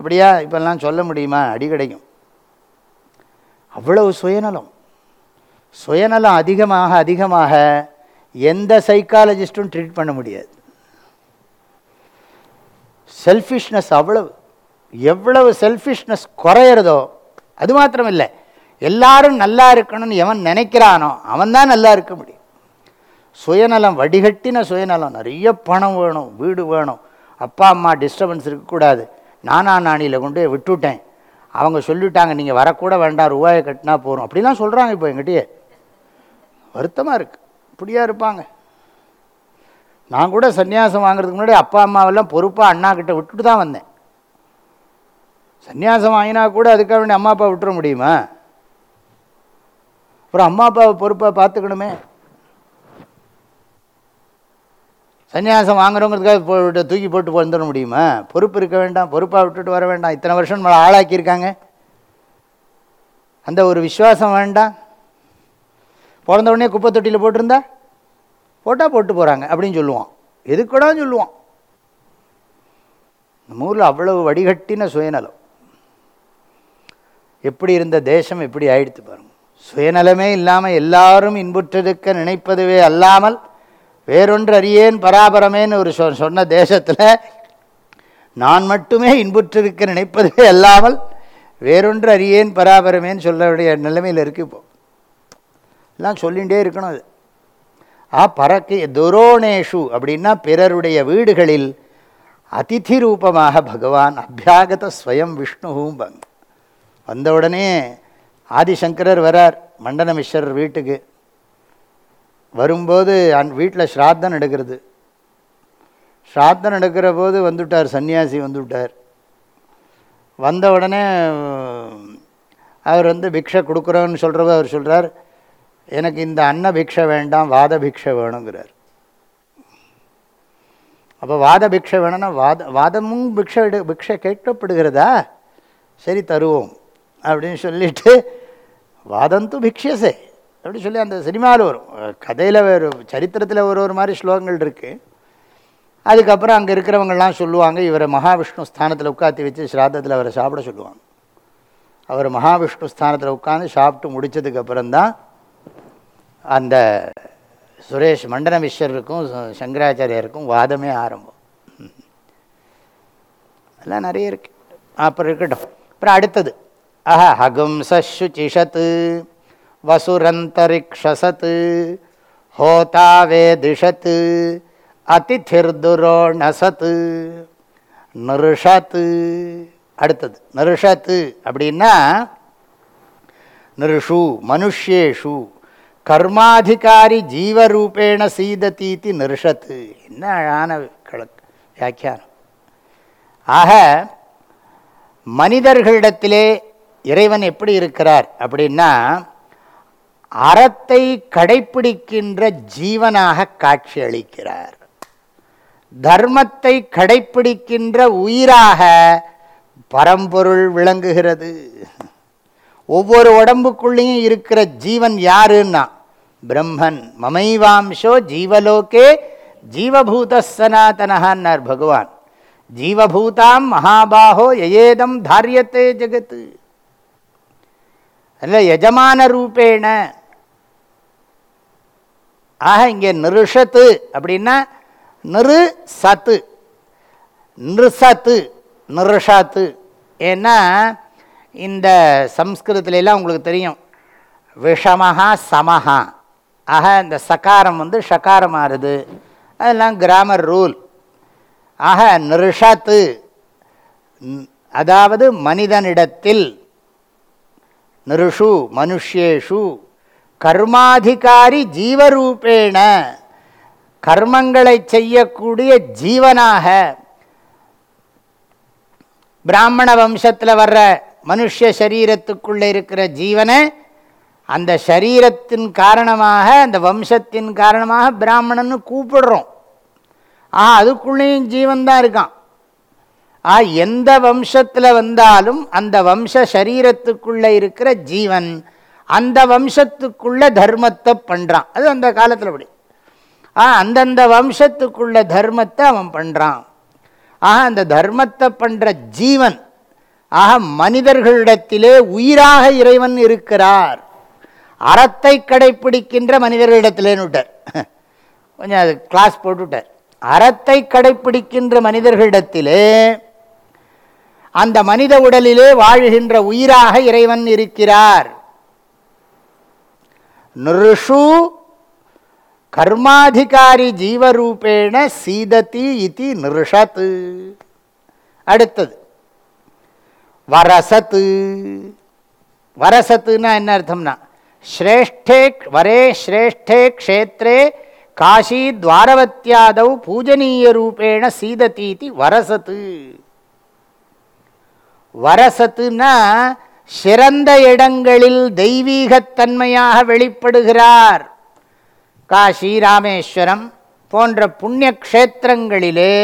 அப்படியா? இப்பெல்லாம் சொல்ல முடியுமா? அடி கிடைக்கும். அவ்வளவு சுயநலம். சுயநலம் அதிகமாக அதிகமாக எந்த சைக்காலஜிஸ்ட்டும் ட்ரீட் பண்ண முடியாது. செல்ஃபிஷ்னஸ் அவ்வளவு. எவ்வளவு செல்ஃபிஷ்னஸ் குறையிறதோ அது மாத்திரம் இல்லை எல்லாரும் நல்லா இருக்கணும்னு எவன் நினைக்கிறானோ அவன் தான் நல்லா இருக்க முடியும். சுயநலம் வடிகட்டின சுயநலம். நிறைய பணம் வேணும் வீடு வேணும். அப்பா அம்மா டிஸ்டர்பன்ஸ் இருக்கக்கூடாது. நானா நானியில் கொண்டு விட்டுவிட்டேன் அவங்க சொல்லிட்டாங்க நீங்கள் வரக்கூட வேண்டாம் ரூபாயை கட்டினா போகிறோம் அப்படிலாம் சொல்கிறாங்க இப்போ எங்கிட்டயே. வருத்தமாக இருக்குது இப்படியாக இருப்பாங்க. நான் கூட சன்னியாசம் வாங்குறதுக்கு முன்னாடி அப்பா அம்மாவெல்லாம் பொறுப்பாக அண்ணா கிட்ட விட்டுட்டு தான் வந்தேன். சன்னியாசம் வாங்கினா கூட அதுக்காக வேண்டிய அம்மா அப்பா விட்டுற முடியுமா? அப்புறம் அம்மா அப்பாவை பொறுப்பாக பார்த்துக்கணுமே. சன்னியாசம் வாங்குறவங்கிறதுக்காக போட்டு தூக்கி போட்டு வந்துட முடியுமா? பொறுப்பு இருக்க வேண்டாம். பொறுப்பாக விட்டுட்டு வர வேண்டாம். இத்தனை வருஷம் நம்மளை ஆளாக்கியிருக்காங்க. அந்த ஒரு விசுவாசம் வேண்டாம். பிறந்த உடனே குப்பை தொட்டியில் போட்டிருந்தா? போட்டால் போட்டு போகிறாங்க அப்படின்னு சொல்லுவான். எதுக்கூடாது சொல்லுவோம் சொல்லுவான். நம்ம ஊரில் அவ்வளவு வடிகட்டின சுயநலம். எப்படி இருந்த தேசம் எப்படி ஆயிடுத்து பாருங்க. சுயநலமே இல்லாமல் எல்லாரும் இன்புற்றிருக்க நினைப்பதுவே அல்லாமல் வேறொன்று அறியேன் பராபரமேன்னு ஒரு சொ சொன்ன தேசத்தில் நான் மட்டுமே இன்புற்றிருக்க நினைப்பதே அல்லாமல் வேறொன்று அறியேன் பராபரமேன்னு சொல்லக்கூடிய நிலைமையில் இருக்கு இப்போ. எல்லாம் சொல்லிகிட்டே இருக்கணும் அது. ஆ பறக்கு துரோணேஷு அப்படின்னா பிறருடைய வீடுகளில் அதிதி ரூபமாக பகவான் அபியாகத ஸ்வயம் விஷ்ணுவும் வந்த உடனே ஆதிசங்கரர் வரார் மண்டன மிஸ்ரர் வீட்டுக்கு. வரும்போது அந் வீட்டில் ஸ்ராத்தம் நடக்கிறது ஸ்ராத்தம் நடக்கிற போது வந்துவிட்டார் சன்னியாசி வந்துவிட்டார் வந்த உடனே அவர் வந்து பிக்ஷை கொடுக்குறோன்னு சொல்கிறவ அவர் சொல்கிறார் எனக்கு இந்த அன்ன பிக்ஷை வேண்டாம் வாத பிக்ஷை வேணுங்கிறார். அப்போ வாத பிக்ஷை வேணும்னா வாத வாதமும் பிக்ஷை எடு பிக்ஷை கேட்கப்படுகிறதா? சரி தருவோம் அப்படின்னு சொல்லிட்டு வாதந்து பிக்ஷசே அப்படி சொல்லி அந்த சினிமாவில் வரும். கதையில் ஒரு சரித்திரத்தில் ஒரு ஒரு மாதிரி ஸ்லோகங்கள் இருக்குது அதுக்கப்புறம் அங்கே இருக்கிறவங்கள்லாம் சொல்லுவாங்க இவரை மகாவிஷ்ணு ஸ்தானத்தில் உட்காத்தி வச்சு ஸ்ராத்தத்தில் அவரை சாப்பிட சொல்லுவாங்க. அவர் மகாவிஷ்ணு ஸ்தானத்தில் உட்காந்து சாப்பிட்டு முடித்ததுக்கப்புறம் தான் அந்த சுரேஷ் மண்டன விஸ்வருக்கும் சங்கராச்சாரியருக்கும் வாதமே ஆரம்பம். அதெல்லாம் நிறைய இருக்குது அப்புறம் இருக்கட்டும். அப்புறம் அடுத்தது. அஹ சிஷத்து. வசுரந்தரிக்ஷசத்து ஹோதாவே திஷத்து அதிதிர்துரோணசத்து நிருஷத்து அடுத்தது நிருஷத்து அப்படின்னா நிருஷு மனுஷேஷு கர்மாதிகாரி ஜீவரூபேண சீதத்தீதி நிருஷத்து என்ன அழகான கிழக்கு வியாக்கியானம் ஆக மனிதர்களிடத்திலே இறைவன் எப்படி இருக்கிறார் அப்படின்னா அறத்தை கடைப்பிடிக்கின்ற ஜீவனாக காட்சி அளிக்கிறார் தர்மத்தை கடைப்பிடிக்கின்ற உயிராக பரம்பொருள் விளங்குகிறது. ஒவ்வொரு உடம்புக்குள்ளேயும் இருக்கிற ஜீவன் யாருன்னா பிரம்மன். மமைவாம்சோ ஜீவலோகே ஜீவபூத சனாதனஹான்னார் பகவான். ஜீவபூதாம் மகாபாகோ எயேதம் தாரியத்தே ஜெகத்து. அல்ல எஜமான ரூபேண ஆக இங்கே நிருஷத்து அப்படின்னா நிரு சத்து நிருசத்து நிருஷாத்து. ஏன்னா இந்த சம்ஸ்கிருதத்துலலாம் உங்களுக்கு தெரியும். விஷமஹா சமஹா. ஆக இந்த சகாரம் வந்து ஷகாரம் ஆறுது அதெல்லாம் கிராமர் ரூல். ஆக நிருஷத்து அதாவது மனிதனிடத்தில் நிருஷு மனுஷேஷு கர்மாதிகாரி ஜீவரூபேண கர்மங்களை செய்யக்கூடிய ஜீவனாக பிராமண வம்சத்தில் வர்ற மனுஷ சரீரத்துக்குள்ளே இருக்கிற ஜீவனை அந்த சரீரத்தின் காரணமாக அந்த வம்சத்தின் காரணமாக பிராமணன்னு கூப்பிடுறோம். ஆ அதுக்குள்ளேயும் ஜீவன்தான் இருக்கான். ஆ எந்த வம்சத்தில் வந்தாலும் அந்த வம்ச சரீரத்துக்குள்ளே இருக்கிற ஜீவன் அந்த வம்சத்துக்குள்ள தர்மத்தை பண்ணுறான் அது அந்த காலத்தில் அப்படி. ஆ அந்தந்த வம்சத்துக்குள்ள தர்மத்தை அவன் பண்ணுறான் ஆக அந்த தர்மத்தை பண்ணுற ஜீவன் ஆக மனிதர்களிடத்திலே உயிராக இறைவன் இருக்கிறார். அறத்தை கடைப்பிடிக்கின்ற மனிதர்களிடத்திலேன்னு விட்டார். கொஞ்சம் அது கிளாஸ் போட்டுவிட்டார் அறத்தை கடைப்பிடிக்கின்ற மனிதர்களிடத்திலே அந்த மனித உடலிலே வாழ்கின்ற உயிராக இறைவன் இருக்கிறார். நிருஷு கர்மாதிகாரி ஜீவரூபேண சீததி இது நிருஷத்து அடுத்தது வரசத்து வரசத்துன்னா என்ன அர்த்தம்னா ஸ்ரேஷ்டே வரே ஸ்ரேஷ்டே க்ஷேத்ரே காஷி துவாரவத்தியாதவ் பூஜனீய ரூபேண சீததீதி வரசத்து வரசத்துன்னா சிறந்த இடங்களில் தெய்வீகத்தன்மையாக வெளிப்படுகிறார். காஷி ராமேஸ்வரம் போன்ற புண்ணிய க்ஷேத்திரங்களிலே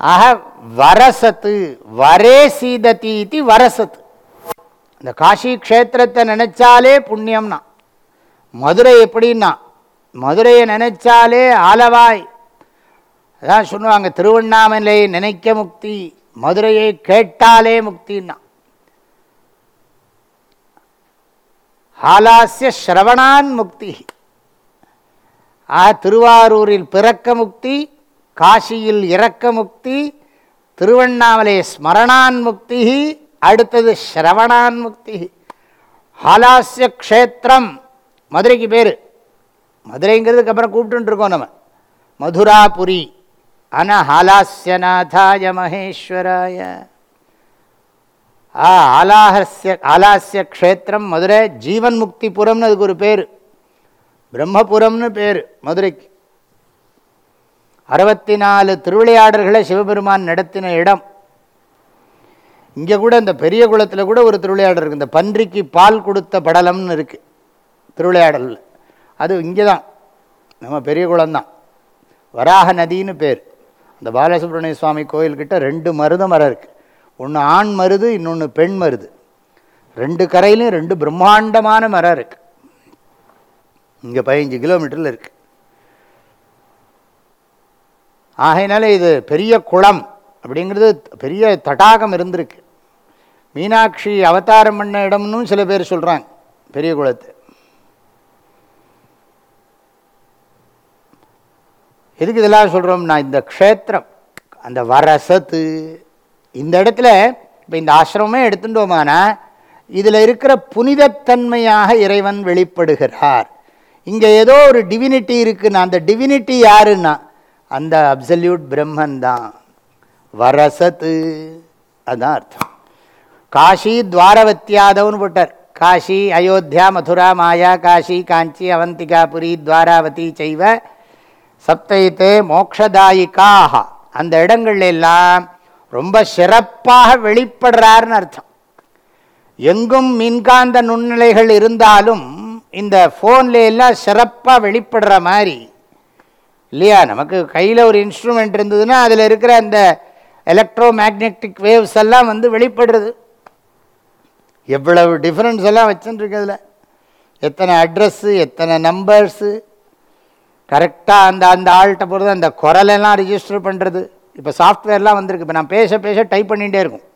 ஆக வரசத்து வரே சீதத்தீதி வரசத்து. இந்த காஷி க்ஷேத்திரத்தை நினைச்சாலே புண்ணியம்னா. மதுரை எப்படின்னா மதுரையை நினைச்சாலே ஆலவாய். அதான் சொல்லுவாங்க திருவண்ணாமலை நினைக்க முக்தி. மதுரையை கேட்டாலே முக்தின்னா. ஹாலாசிய ஸ்ரவணான் முக்தி. ஆ திருவாரூரில் பிறக்க முக்தி காசியில் இறக்க முக்தி திருவண்ணாமலை ஸ்மரணான் முக்தி அடுத்தது ஸ்ரவணான் முக்தி. ஹாலாசிய க்ஷேத்திரம் மதுரைக்கு பேர். மதுரைங்கிறதுக்கு அப்புறம் கூப்பிட்டுருக்கோம் நம்ம. மதுராபுரி. அனஹாலாஸ்யநாதாய மகேஸ்வராய. ஆ ஆலாஹஸ்ய ஆலாஸ்ய க்ஷேத்திரம் மதுரை ஜீவன் முக்திபுரம்னு அதுக்கு ஒரு பேர். பிரம்மபுரம்னு பேர் மதுரைக்கு. அறுபத்தி நாலு திருவிளையாடல்களை சிவபெருமான் நடத்தின இடம். இங்கே கூட இந்த பெரிய குளத்தில் கூட ஒரு திருவிளையாடல் இருக்குது இந்த பன்றிக்கு பால் கொடுத்த படலம்னு இருக்குது திருவிளையாடலில். அது இங்கே தான் நம்ம பெரிய குளம்தான். வராக நதின்னு பேர். அந்த பாலசுப்ரமணிய சுவாமி கோயில்கிட்ட ரெண்டு மருத மரம் இருக்குது ஒன்று ஆண் மருது இன்னொன்று பெண் மருது. ரெண்டு கரையிலையும் ரெண்டு பிரம்மாண்டமான மரம் இருக்குது இங்கே பதினஞ்சு கிலோமீட்டரில் இருக்குது ஆகையினால இது பெரிய குளம் அப்படிங்கிறது பெரிய தடாகம் இருந்திருக்கு. மீனாட்சி அவதாரம் பண்ண இடம்னு சில பேர் சொல்கிறாங்க பெரிய குளத்தை. எதுக்கு இதெல்லாம் சொல்கிறோம்னா இந்த க்ஷேத்திரம் அந்த வரசத்து இந்த இடத்துல இப்போ இந்த ஆசிரமே எடுத்துட்டோமானா இதில் இருக்கிற புனிதத்தன்மையாக இறைவன் வெளிப்படுகிறார். இங்கே ஏதோ ஒரு டிவினிட்டி இருக்குன்னா அந்த டிவினிட்டி யாருன்னா அந்த அப்சல்யூட் பிரம்மன் தான் வரசத்து அதுதான் அர்த்தம். காஷி துவாரவத்தியாதவன் போட்டார். காஷி அயோத்தியா மதுரா மாயா காஷி காஞ்சி அவந்திகாபுரி துவாராவதி செய்வ சப்தைத்தே மோக்ஷதாயிக்காக அந்த இடங்கள்ல எல்லாம் ரொம்ப சிறப்பாக வெளிப்படுறாருன்னு அர்த்தம். எங்கும் மின்காந்த நுண்ணிலைகள் இருந்தாலும் இந்த ஃபோன்ல எல்லாம் சிறப்பாக வெளிப்படுற மாதிரி. இல்லையா? நமக்கு கையில் ஒரு இன்ஸ்ட்ருமெண்ட் இருந்ததுன்னா அதில் இருக்கிற அந்த எலக்ட்ரோ மேக்னெட்டிக் வேவ்ஸ் எல்லாம் வந்து வெளிப்படுறது. எவ்வளவு டிஃப்ரென்ஸ் எல்லாம் வச்சுருக்கு அதில். எத்தனை அட்ரஸ்ஸு எத்தனை நம்பர்ஸு கரெக்டாக அந்த அந்த ஆள்கிட்ட போகிறது அந்த குரலெல்லாம் ரிஜிஸ்டர் பண்ணுறது இப்போ சாஃப்ட்வேர்லாம் வந்திருக்கு. இப்போ நான் பேச பேச டைப் பண்ணிகிட்டே இருக்கும்.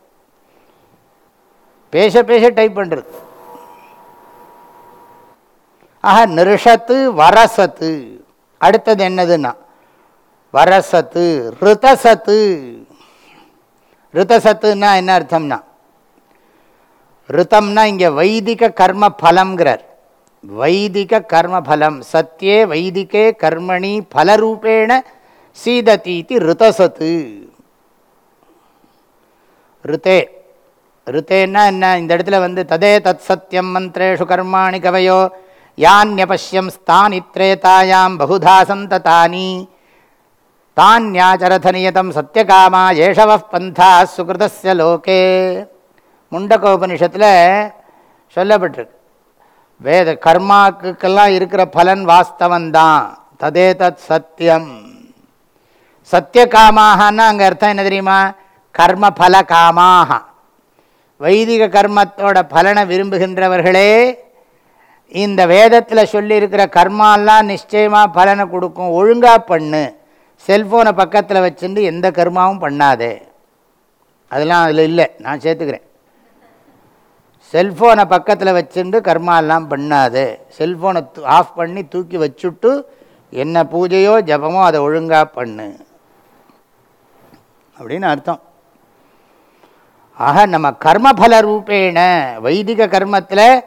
பேச பேச டைப் பண்ணுறது ஆஹா நிருஷத்து வரசத்து. அடுத்தது என்னதுன்னா வரசத்து ரிதசத்து. ரிதசத்துன்னா என்ன அர்த்தம்னா ரிதம்னா இங்கே வைதிக கர்ம பலம்ங்கிறார். வைதிக கர்மபலம். சத்தியே வைதிகே கர்மணி பலரூபேண சீததீதி ரிதசத்து. ரித்தே ரித்தேன்னா என்ன? இந்த இடத்துல வந்து ததே தத் சத்தியம் மந்திரேஷு கர்மாணி கவையோ யான்யபஷ்யம் ஸ்தானித்ரேதாயாம் பகுதா சந்ததானி. தான்யாச்சரதனியதம் சத்தியகாமா ஏஷவ பந்தா சுகிருதஸ்ய லோகே. முண்டகோபனிஷத்தில் சொல்லப்பட்டிருக்கு. வேத கர்மாக்குக்கெல்லாம் இருக்கிற பலன் வாஸ்தவந்தான் ததே தத் சத்தியம். சத்தியகாமாகனா அங்கே அர்த்தம் என்ன தெரியுமா? கர்ம பல காமாக. வைதிக கர்மத்தோட பலனை விரும்புகின்றவர்களே இந்த வேதத்தில் சொல்லியிருக்கிற கர்மாலாம் நிச்சயமாக பலனை கொடுக்கும். ஒழுங்காக பண்ணு. செல்ஃபோனை பக்கத்தில் வச்சுட்டு எந்த கர்மாவும் பண்ணாதே. அதெல்லாம் அதில் இல்லை. நான் சேர்த்துக்கிறேன். செல்ஃபோனை பக்கத்தில் வச்சுருந்து கர்மாலாம் பண்ணாது. செல்ஃபோனை ஆஃப் பண்ணி தூக்கி வச்சுட்டு என்ன பூஜையோ ஜபமோ அதை ஒழுங்காக பண்ணு. அப்படின்னு அர்த்தம். ஆக நம்ம கர்மபல ரூபேண வைதிக கர்மத்தில்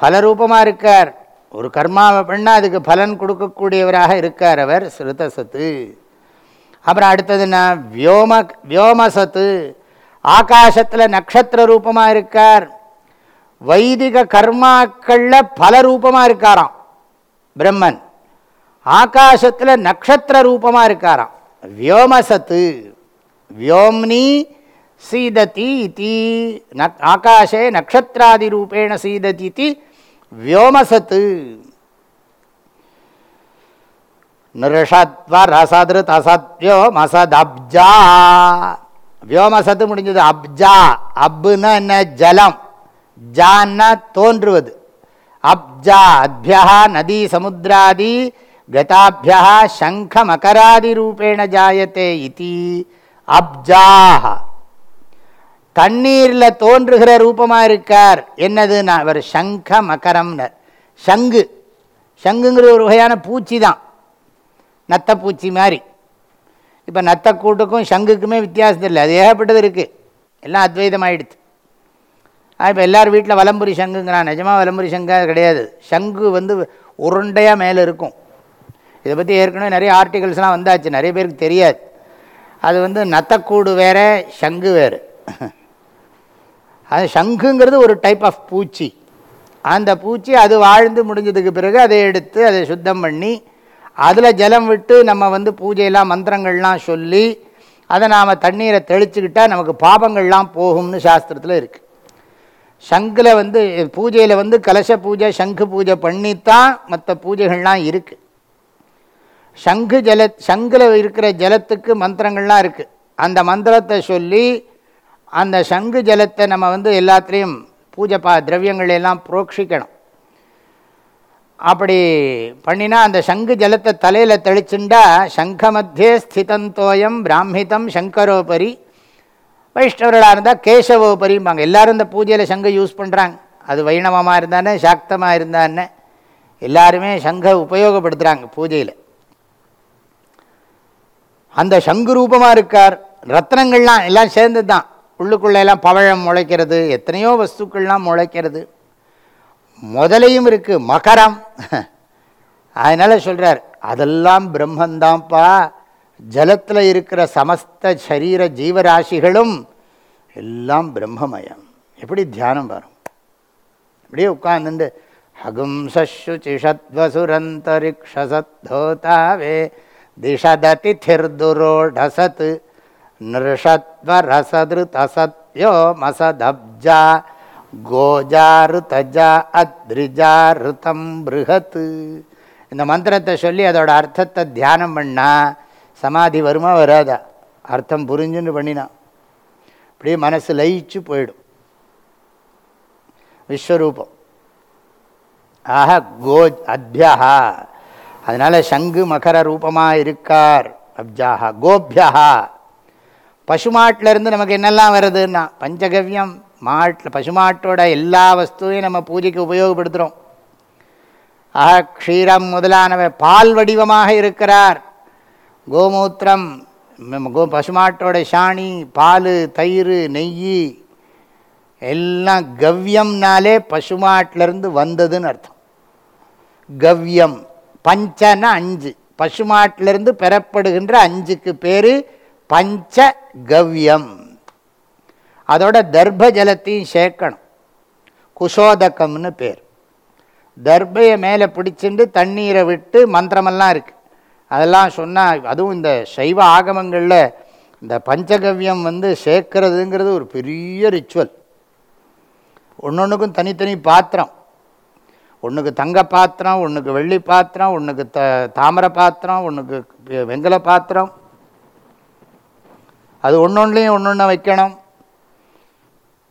பலரூபமாக இருக்கார். ஒரு கர்மாவை பண்ணால் அதுக்கு பலன் கொடுக்கக்கூடியவராக இருக்கார் அவர் சிறுதசத்து அப்புறம் அடுத்ததுன்னா வியோம வியோமசத்து. ஆகாசத்தில் நட்சத்திர ரூபமாக இருக்கார். வைதிக கர்மாக்களில் பல ரூபமாக இருக்காராம். பிரம்மன். ஆகாசத்தில் நக்ஷத்திர ரூபமாக இருக்காராம். வியோமசத்து. வியோம்னி சீததி இத்தி ஆகாஷே நக்ஷத்ராதி ரூபேண சீததி இதி. வியோமசத்து. நிருஷத்வரசதிருத் அசத்யோ மசதப்ஜா. வியோமசத்து முடிஞ்சது அப்ஜா. அப்புன்னா என்ன? ஜலம். ஜான்னா தோன்றுவது. அப்ஜா அத்யா நதி சமுத்திராதி கதாபியா சங்க மகராதி ரூபேண ஜாயத்தே இதி அப்ஜா தண்ணீரில் தோன்றுகிற ரூபமாக இருக்கார். என்னதுன்னா அவர் சங்க மகரம்னர். சங்கு. சங்குங்கிற ஒரு வகையான பூச்சி தான் நத்தப்பூச்சி மாதிரி. இப்போ நத்தக்கூட்டுக்கும் சங்குக்குமே வித்தியாசம் இல்லை. அது ஏகப்பட்டது இருக்குது எல்லாம் அத்வைதமாயிடுச்சு. இப்போ எல்லார் வீட்டில் வலம்புரி சங்குங்கிறான். நிஜமாக வலம்புரி சங்காக கிடையாது. சங்கு வந்து உருண்டையாக மேலே இருக்கும். இதை பற்றி ஏற்கனவே நிறைய ஆர்டிகல்ஸ்லாம் வந்தாச்சு. நிறைய பேருக்கு தெரியாது. அது வந்து நத்தக்கூடு வேறு சங்கு வேறு. அது சங்குங்கிறது ஒரு டைப் ஆஃப் பூச்சி. அந்த பூச்சி அது வாழ்ந்து முடிஞ்சதுக்கு பிறகு அதை எடுத்து அதை சுத்தம் பண்ணி அதில் ஜலம் விட்டு நம்ம வந்து பூஜையெல்லாம் மந்திரங்கள்லாம் சொல்லி அதை நாம் தண்ணீரை தெளிச்சுக்கிட்டால் நமக்கு பாபங்கள்லாம் போகும்னு சாஸ்திரத்தில் இருக்குது சங்கில் வந்து பூஜையில் வந்து கலச பூஜை சங்கு பூஜை பண்ணித்தான் மற்ற பூஜைகள்லாம் இருக்குது சங்கு ஜல சங்கில் இருக்கிற ஜலத்துக்கு மந்திரங்கள்லாம் இருக்குது அந்த மந்திரத்தை சொல்லி அந்த சங்கு ஜலத்தை நம்ம வந்து எல்லாத்துலேயும் பூஜை பா திரவியங்கள் எல்லாம் புரோக்ஷிக்கணும் அப்படி பண்ணினா அந்த சங்கு ஜலத்தை தலையில் தெளிச்சுண்டா சங்க மத்தியே ஸ்திதந்தோயம் பிராமிதம் சங்கரோபரி வைஷ்ணவர்களாக இருந்தால் கேசவோபரிம்பாங்க எல்லோரும் இந்த பூஜையில் சங்கை யூஸ் பண்ணுறாங்க அது வைணவமாக இருந்தானே சாக்தமாக இருந்தானே எல்லாருமே சங்கை உபயோகப்படுத்துகிறாங்க பூஜையில். அந்த சங்கு ரூபமாக இருக்கார். ரத்னங்கள்லாம் எல்லாம் சேர்ந்து தான் உள்ளுக்குள்ளே எல்லாம் பவழம் முளைக்கிறது எத்தனையோ வஸ்துக்கள்லாம் முளைக்கிறது. முதலையும் இருக்குது மகரம். அதனால் சொல்கிறார் அதெல்லாம் பிரம்மந்தான்ப்பா ஜலத்தில் இருக்கிற சமஸ்த சரீர ஜீவராசிகளும் எல்லாம் பிரம்மமயம். எப்படி தியானம் வரும் அப்படியே உட்கார்ந்துட்டு ஹகும்சுச்சிஷத்வசுரந்தரிக்ஷசத்தோதாவே திஷததிர்துரோடசத் நிருஷத்வரசதிருதசத்யோ மசதப்ஜா கோஜாருதஜா அத்ரிஜாருதம் பிருகத் இந்த மந்திரத்தை சொல்லி அதோட அர்த்தத்தை தியானம் பண்ணால் சமாதி வருமா வராதா? அர்த்தம் புரிஞ்சுன்னு பண்ணினான் அப்படியே மனசு லயிச்சு போயிடும். விஸ்வரூபம். ஆஹா கோ அத்யா அதனால் சங்கு மகர ரூபமாக இருக்கார். அப்ஜாஹா கோபியா பசுமாட்டிலேருந்து நமக்கு என்னெல்லாம் வருதுன்னா பஞ்சகவ்யம் மாட்டில் பசுமாட்டோட எல்லா வஸ்துவையும் நம்ம பூஜைக்கு உபயோகப்படுத்துகிறோம் ஆஹா க்ஷீரம் முதலானவை பால் வடிவமாக இருக்கிறார். கோமூத்திரம் கோ பசுமாட்டோட சாணி பால் தயிர் நெய் எல்லாம் கவ்யம்னாலே பசுமாட்டிலேருந்து வந்ததுன்னு அர்த்தம். கவ்யம் பஞ்சன்னா அஞ்சு. பசுமாட்டிலிருந்து பெறப்படுகின்ற அஞ்சுக்கு பேர் பஞ்ச கவ்யம் அதோட தர்ப ஜலத்தையும் சேர்க்கணும். குசோதகம்னு பேர். தர்பையை மேலே பிடிச்சிட்டு தண்ணீரை விட்டு மந்திரமெல்லாம் இருக்குது அதெல்லாம் சொன்னால் அதுவும் இந்த சைவ ஆகமங்களில் இந்த பஞ்சகவ்யம் வந்து சேர்க்கறதுங்கிறது ஒரு பெரிய ரிச்சுவல் ஒன்றொன்றுக்கும் தனித்தனி பாத்திரம். ஒன்றுக்கு தங்க பாத்திரம் ஒன்றுக்கு வெள்ளி பாத்திரம் ஒன்றுக்கு த தாமரை பாத்திரம் ஒன்றுக்கு வெங்கல பாத்திரம். அது ஒன்று ஒன்றுலேயும் ஒன்று ஒன்று வைக்கணும்.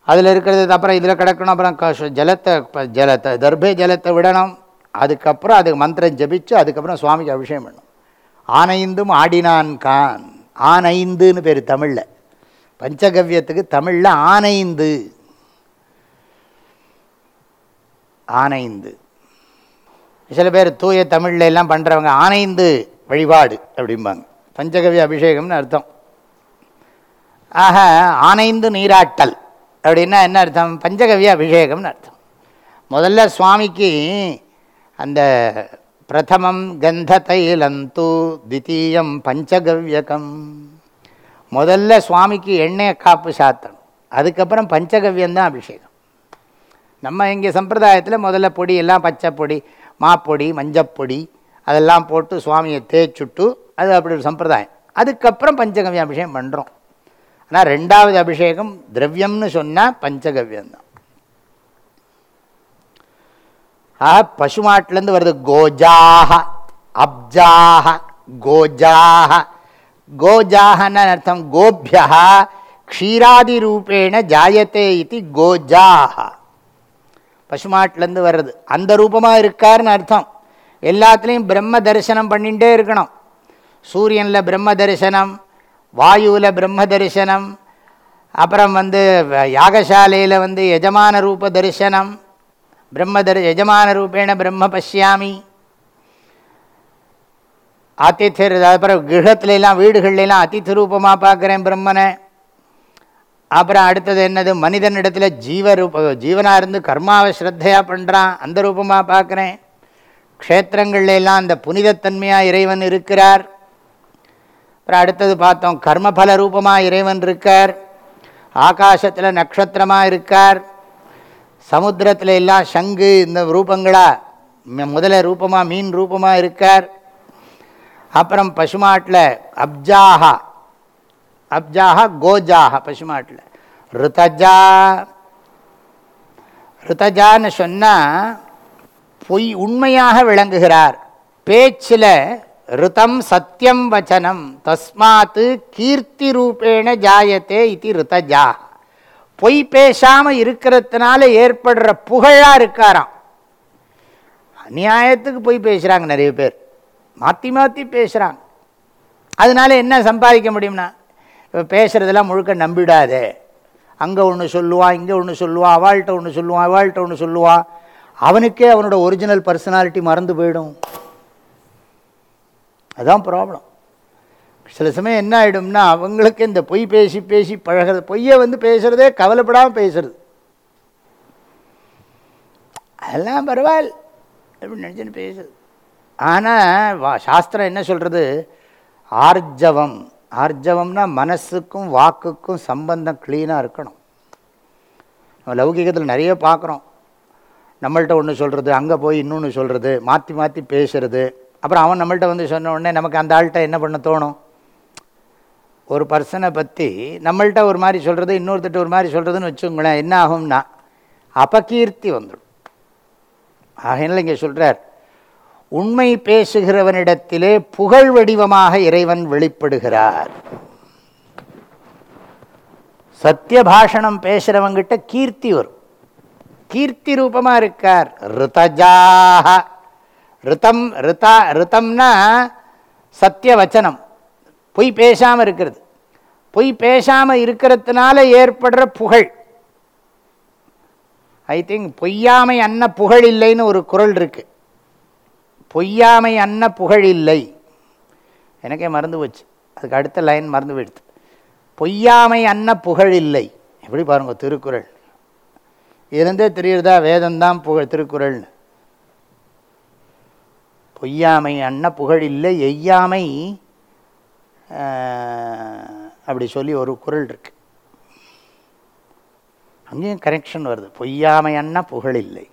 அதில் இருக்கிறது அப்புறம் இதில் கிடக்கணும் அப்புறம் க- ஜலத்தை ஜலத்தை தர்பே ஜலத்தை விடணும். அதுக்கப்புறம் அதுக்கு மந்திரம் ஜபிச்சு அதுக்கப்புறம் சுவாமிக்கு அபிஷேகம் பண்ணணும். ஆனைந்தும் ஆடினான் கான் ஆனைந்துன்னு பேர் தமிழில். பஞ்சகவ்யத்துக்கு தமிழில் ஆனைந்து. ஆனைந்து. சில பேர் தூய தமிழில் எல்லாம் பண்ணுறவங்க ஆனைந்து வழிபாடு அப்படிம்பாங்க. பஞ்சகவ்ய அபிஷேகம்னு அர்த்தம். ஆக ஆனைந்து நீராட்டல் அப்படின்னா என்ன அர்த்தம்? பஞ்சகவ்ய அபிஷேகம்னு அர்த்தம். முதல்ல சுவாமிக்கு அந்த பிரதமம் கந்த தைலந்து தித்தீயம் பஞ்சகவ்யகம் முதல்ல சுவாமிக்கு எண்ணெயை காப்பு சாத்தணும். அதுக்கப்புறம் பஞ்சகவ்யம் தான் அபிஷேகம். நம்ம இங்கே சம்பிரதாயத்தில் முதல்ல பொடி எல்லாம் பச்சை பொடி மாப்பொடி மஞ்சப்பொடி அதெல்லாம் போட்டு சுவாமியை தேய்ச்சுட்டு அது அப்படி ஒரு சம்பிரதாயம். அதுக்கப்புறம் பஞ்சகவ்யம் அபிஷேகம் பண்ணுறோம் ஆனால் ரெண்டாவது அபிஷேகம் திரவியம்னு சொன்னால் பஞ்சகவ்யந்தான் தான் பசுமாட்டிலேருந்து வருது கோஜாக அப்ஜாக கோஜாக கோஜாகன்னு அர்த்தம்? கோபியா க்ஷீராதி ரூபேண ஜாயத்தே இது கோஜாக பசுமாட்டிலேருந்து வர்றது அந்த ரூபமாக இருக்காருன்னு அர்த்தம். எல்லாத்துலேயும் பிரம்ம தரிசனம் பண்ணிகிட்டே இருக்கணும். சூரியனில் பிரம்ம தரிசனம் வாயுவில் பிரம்ம தரிசனம் அப்புறம் வந்து யாகசாலையில் வந்து எஜமான ரூப தரிசனம் பிரம்மதர் எஜமான ரூபேண பிரம்ம பசியாமி அதித்தர் அப்புறம் கிரகத்துலலாம் எல்லாம் வீடுகள்ல அதித்தி ரூபமாக பார்க்குறேன் பிரம்மனை. அப்புறம் அடுத்தது என்னது? மனிதனிடத்தில் ஜீவ ரூப ஜீவனாக இருந்து கர்மாவை ஸ்ரத்தையாக பண்ணுறான் அந்த ரூபமாக பார்க்குறேன். க்ஷேத்திரங்கள்லாம் அந்த புனிதத்தன்மையாக இறைவன் இருக்கிறார். அப்புறம் அடுத்தது பார்த்தோம் கர்மபல ரூபமாக இறைவன் இருக்கார். ஆகாசத்தில் நட்சத்திரமாக இருக்கார். சமுத்திரத்தில் எல்லாம் சங்கு இந்த ரூபங்களாக முதல ரூபமாக மீன் ரூபமாக இருக்கார். அப்புறம் பசுமாட்டில் அப்ஜாஹா அப்ஜாஹா கோஜாஹா பசுமாட்டில். ருதஜா ருதஜான்னு சொன்னால் பொய் உண்மையாக விளங்குகிறார். பேச்சில் ருதம் சத்தியம் வச்சனம் தஸ்மாத்து கீர்த்தி ரூபேண ஜாயத்தே இது ருதஜா. பொய் பேசாமல் இருக்கிறதுனால ஏற்படுற புகழாக இருக்காராம். அநியாயத்துக்கு பொய் பேசுகிறாங்க நிறைய பேர். மாற்றி மாற்றி பேசுகிறாங்க அதனால என்ன சம்பாதிக்க முடியும்னா இப்போ பேசுகிறதெல்லாம் முழுக்க நம்பிடாதே. அங்கே ஒன்று சொல்லுவான் இங்கே ஒன்று சொல்லுவான் அவள்கிட்ட ஒன்று சொல்லுவான் அவள்கிட்ட ஒன்று சொல்லுவான் அவனுக்கே அவனோட ஒரிஜினல் பர்சனாலிட்டி மறந்து போயிடும். அதுதான் ப்ராப்ளம் சில சமயம் என்ன ஆகிடும்னா அவங்களுக்கு இந்த பொய் பேசி பேசி பழகிறது பொய்யை வந்து பேசுகிறதே கவலைப்படாமல் பேசுறது. அதெல்லாம் பரவாயில்ல அப்படின்னு நினச்சின்னு பேசுது ஆனால் வா சாஸ்திரம் என்ன சொல்கிறது ஆர்ஜவம். ஆர்ஜவம்னா மனசுக்கும் வாக்குக்கும் சம்பந்தம் க்ளீனாக இருக்கணும். நம்ம லௌகிகத்தில் நிறைய பார்க்குறோம் நம்மள்கிட்ட ஒன்று சொல்கிறது அங்கே போய் இன்னொன்று சொல்கிறது மாற்றி மாற்றி பேசுறது. அப்புறம் அவன் நம்மள்கிட்ட வந்து சொன்ன உடனே நமக்கு அந்த ஆள்கிட்ட என்ன பண்ண தோணும்? ஒரு பர்சனை பற்றி நம்மள்ட்ட ஒரு மாதிரி சொல்கிறது இன்னொருத்திட்ட ஒரு மாதிரி சொல்கிறதுன்னு வச்சுங்களேன் என்ன ஆகும்னா அபகீர்த்தி வந்துடும். ஆகையினால இங்கே சொல்கிறார் உண்மை பேசுகிறவனிடத்திலே புகழ் வடிவமாக இறைவன் வெளிப்படுகிறார். சத்திய பாஷணம் பேசுகிறவங்கிட்ட கீர்த்தி வரும். கீர்த்தி ரூபமாக இருக்கார். ரிதஜாக ரிதம் ரிதா ரிதம்னா சத்திய வச்சனம் பொய் பேசாமல் இருக்கிறது. பொய் பேசாமல் இருக்கிறதுனால ஏற்படுற புகழ். ஐ திங்க் பொய்யாமை அன்ன புகழ் இல்லைன்னு ஒரு குரல் இருக்கு. பொய்யாமை அன்ன புகழ் இல்லை. எனக்கே மறந்து போச்சு. அதுக்கு அடுத்த லைன் மறந்து போயிடுது. பொய்யாமை அன்ன புகழ் இல்லை. எப்படி பாருங்க திருக்குறள். இருந்தே தெரியுறதா? வேதம்தான் புகழ் திருக்குறள்னு. பொய்யாமை அன்ன புகழ் இல்லை எய்யாமை அப்படி சொல்லி ஒரு குரல் இருக்கு. அங்கேயும் கரெக்ஷன் வருது. பொய்யாமை அண்ணா புகழ் இல்லை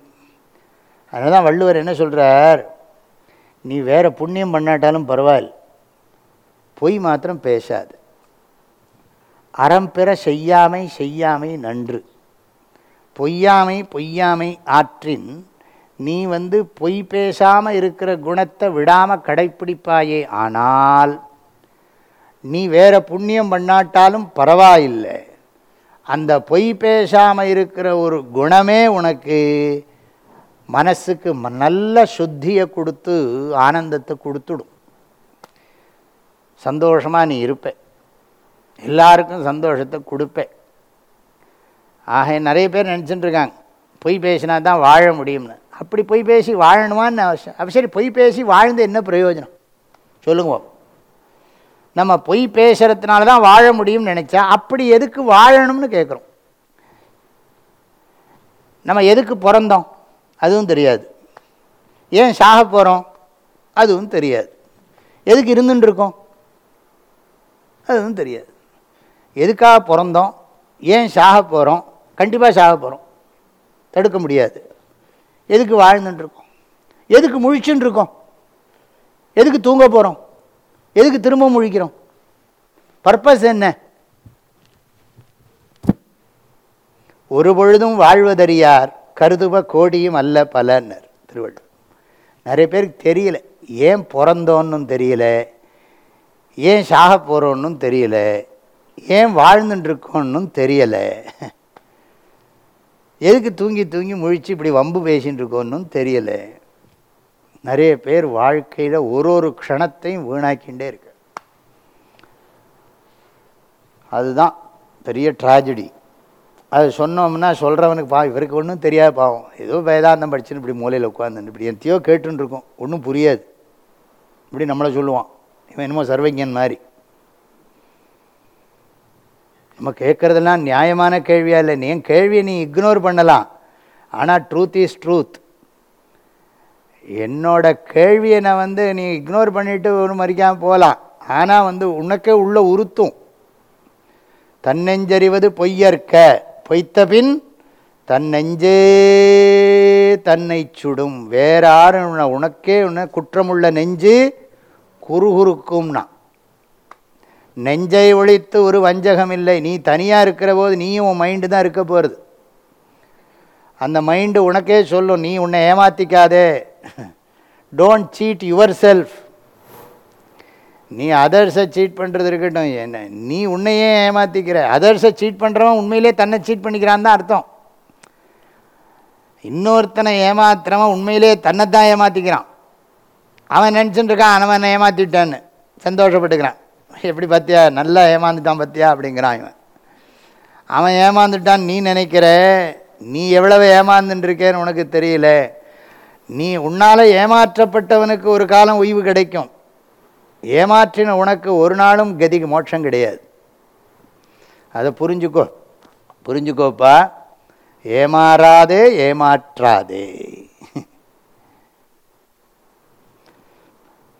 அதனால தான் வள்ளுவர் என்ன சொல்கிறார் நீ வேறு புண்ணியம் பண்ணாட்டாலும் பரவாயில்ல. பொய் மாத்திரம் பேசாது. அறம் பெற செய்யாமை செய்யாமை நன்று. பொய்யாமை பொய்யாமை ஆற்றின் நீ வந்து பொய் பேசாமல் இருக்கிற குணத்தை விடாமல் கடைப்பிடிப்பாயே ஆனால் நீ வேற புண்ணியம் பண்ணாட்டாலும் பரவாயில்லை. அந்த பொய் பேசாமல் இருக்கிற ஒரு குணமே உனக்கு மனசுக்கு நல்ல சுத்தியை கொடுத்து ஆனந்தத்தை கொடுத்துடும். சந்தோஷமாக நீ இருப்ப. எல்லாருக்கும் சந்தோஷத்தை கொடுப்பேன் ஆக நிறைய பேர் நினச்சிட்டு இருக்காங்க. பொய் பேசினா தான் வாழ முடியும்னு. அப்படி பொய் பேசி வாழணுமான்னு அவசியம் அப்போ சரி பொய் பேசி வாழ்ந்து என்ன பிரயோஜனம்? சொல்லுங்க நம்ம பொய் பேசுறதுனால தான் வாழ முடியும்னு நினச்சா அப்படி எதுக்கு வாழணும்னு கேட்குறோம் நம்ம எதுக்கு பிறந்தோம்? அதுவும் தெரியாது. ஏன் சாக போகிறோம் அதுவும் தெரியாது. எதுக்கு இருந்துட்டுருக்கோம் அதுவும் தெரியாது. எதுக்காக பிறந்தோம்? ஏன் சாக போகிறோம் கண்டிப்பாக சாக போகிறோம் தடுக்க முடியாது. எதுக்கு வாழ்ந்துட்டுருக்கோம் எதுக்கு முழிச்சுன்னு இருக்கோம்? எதுக்கு தூங்க போகிறோம் எதுக்கு திரும்ப முழிக்கிறோம்? பர்பஸ் என்ன? ஒரு பொழுதும் வாழ்வதறியார் கருதுவ கோடியும் அல்ல பலன்னர். திருவள்ளுவர். நிறைய பேருக்கு தெரியல. ஏன் பிறந்தோன்னும் தெரியல. ஏன் சாக போகிறோன்னும் தெரியல. ஏன் வாழ்ந்துட்டுருக்கோன்னு தெரியலை. எதுக்கு தூங்கி தூங்கி முழித்து இப்படி வம்பு பேசின்னு இருக்கோன்னு தெரியலை. நிறைய பேர் வாழ்க்கையில் ஒரு ஒரு க்ஷணத்தையும் வீணாக்கிண்டே இருக்கு. அதுதான் பெரிய ட்ராஜடி அது சொன்னோம்னா சொல்கிறவனுக்கு பா இவருக்கு ஒன்றும் தெரியாது பாவம். ஏதோ வேதாந்தம் படிச்சுன்னு இப்படி மூலையில் உட்காந்து இப்படி எத்தையோ கேட்டுருக்கோம் ஒன்றும் புரியாது. இப்படி நம்மளை சொல்லுவான். இவன் என்னமோ சர்வஜன் மாதிரி. நம்ம கேட்குறதெல்லாம் நியாயமான கேள்வியாக இல்லை. நீ கேள்வியை நீ இக்னோர் பண்ணலாம். ஆனால் ட்ரூத் இஸ் ட்ரூத் என்னோட கேள்வியை நான் வந்து நீ இக்னோர் பண்ணிவிட்டு ஒரு மறிக்காமல் போகலாம் ஆனால் வந்து உனக்கே உள்ள உறுத்தும். தன்னெஞ்சறிவது பொய்யற்க. பொய்த்த பின் தன் நெஞ்சே தன்னை சுடும். வேற யாரும் உனக்கே உன்னை குற்றமுள்ள நெஞ்சு குறுகுறுக்கும்னா. நெஞ்சை ஒழித்து ஒரு வஞ்சகம் இல்லை. நீ தனியாக இருக்கிற போது நீயும் உன் மைண்டு தான் இருக்க போகிறது அந்த மைண்டு உனக்கே சொல்லும். நீ உன்னை ஏமாற்றிக்காதே டோன்ட் சீட் யுவர் செல்ஃப் நீ அதர்ஸை சீட் பண்ணுறது இருக்கட்டும். என்ன நீ உன்னையே ஏமாற்றிக்கிற அதர்ஸை சீட் பண்ணுறவன் உண்மையிலே தன்னை சீட் பண்ணிக்கிறான் தான் அர்த்தம். இன்னொருத்தனை ஏமாத்துறவன் உண்மையிலே தன்னை தான் ஏமாற்றிக்கிறான் அவன் நினச்சிட்டு இருக்கான் அவன் ஏமாற்றிட்டான்னு சந்தோஷப்பட்டுக்கிறான். எப்படி பார்த்தியா நல்லா ஏமாந்துட்டான் பார்த்தியா அப்படிங்கிறான் இவன். அவன் ஏமாந்துட்டான் நீ நினைக்கிற? நீ எவ்வளவு ஏமாந்துட்டுருக்கேன்னு உனக்கு தெரியல. நீ உன்னால் ஏமாற்றப்பட்டவனுக்கு ஒரு காலம் ஓய்வு கிடைக்கும். ஏமாற்றின உனக்கு ஒரு நாளும் கதிக்கு மோட்சம் கிடையாது. அதை புரிஞ்சுக்கோ. புரிஞ்சுக்கோப்பா. ஏமாறாதே ஏமாற்றாதே.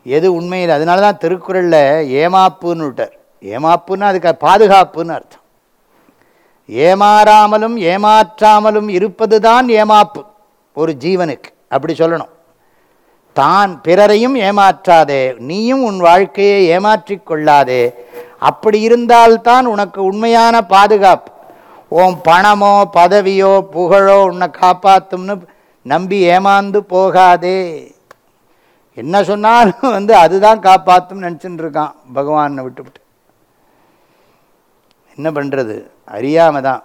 எது உண்மையில்? அதனால தான் திருக்குறளில் ஏமாப்புன்னு விட்டார். ஏமாப்புன்னா அதுக்கு பாதுகாப்புன்னு அர்த்தம். ஏமாறாமலும் ஏமாற்றாமலும் இருப்பது தான் ஏமாப்பு. ஒரு ஜீவனுக்கு. அப்படி சொல்லணும். தான் பிறரையும் ஏமாற்றாதே நீயும் உன் வாழ்க்கையை ஏமாற்றிக் கொள்ளாதே. அப்படி இருந்தால்தான் உனக்கு உண்மையான பாதுகாப்பு. உன் பணமோ பதவியோ புகழோ உன்னை காப்பாற்றும்னு நம்பி ஏமாந்து போகாதே. என்ன சொன்னாலும் வந்து அதுதான் காப்பாற்றும் நினச்சின்னு இருக்கான் பகவானை விட்டுவிட்டு. என்ன பண்ணுறது அறியாமல் தான்.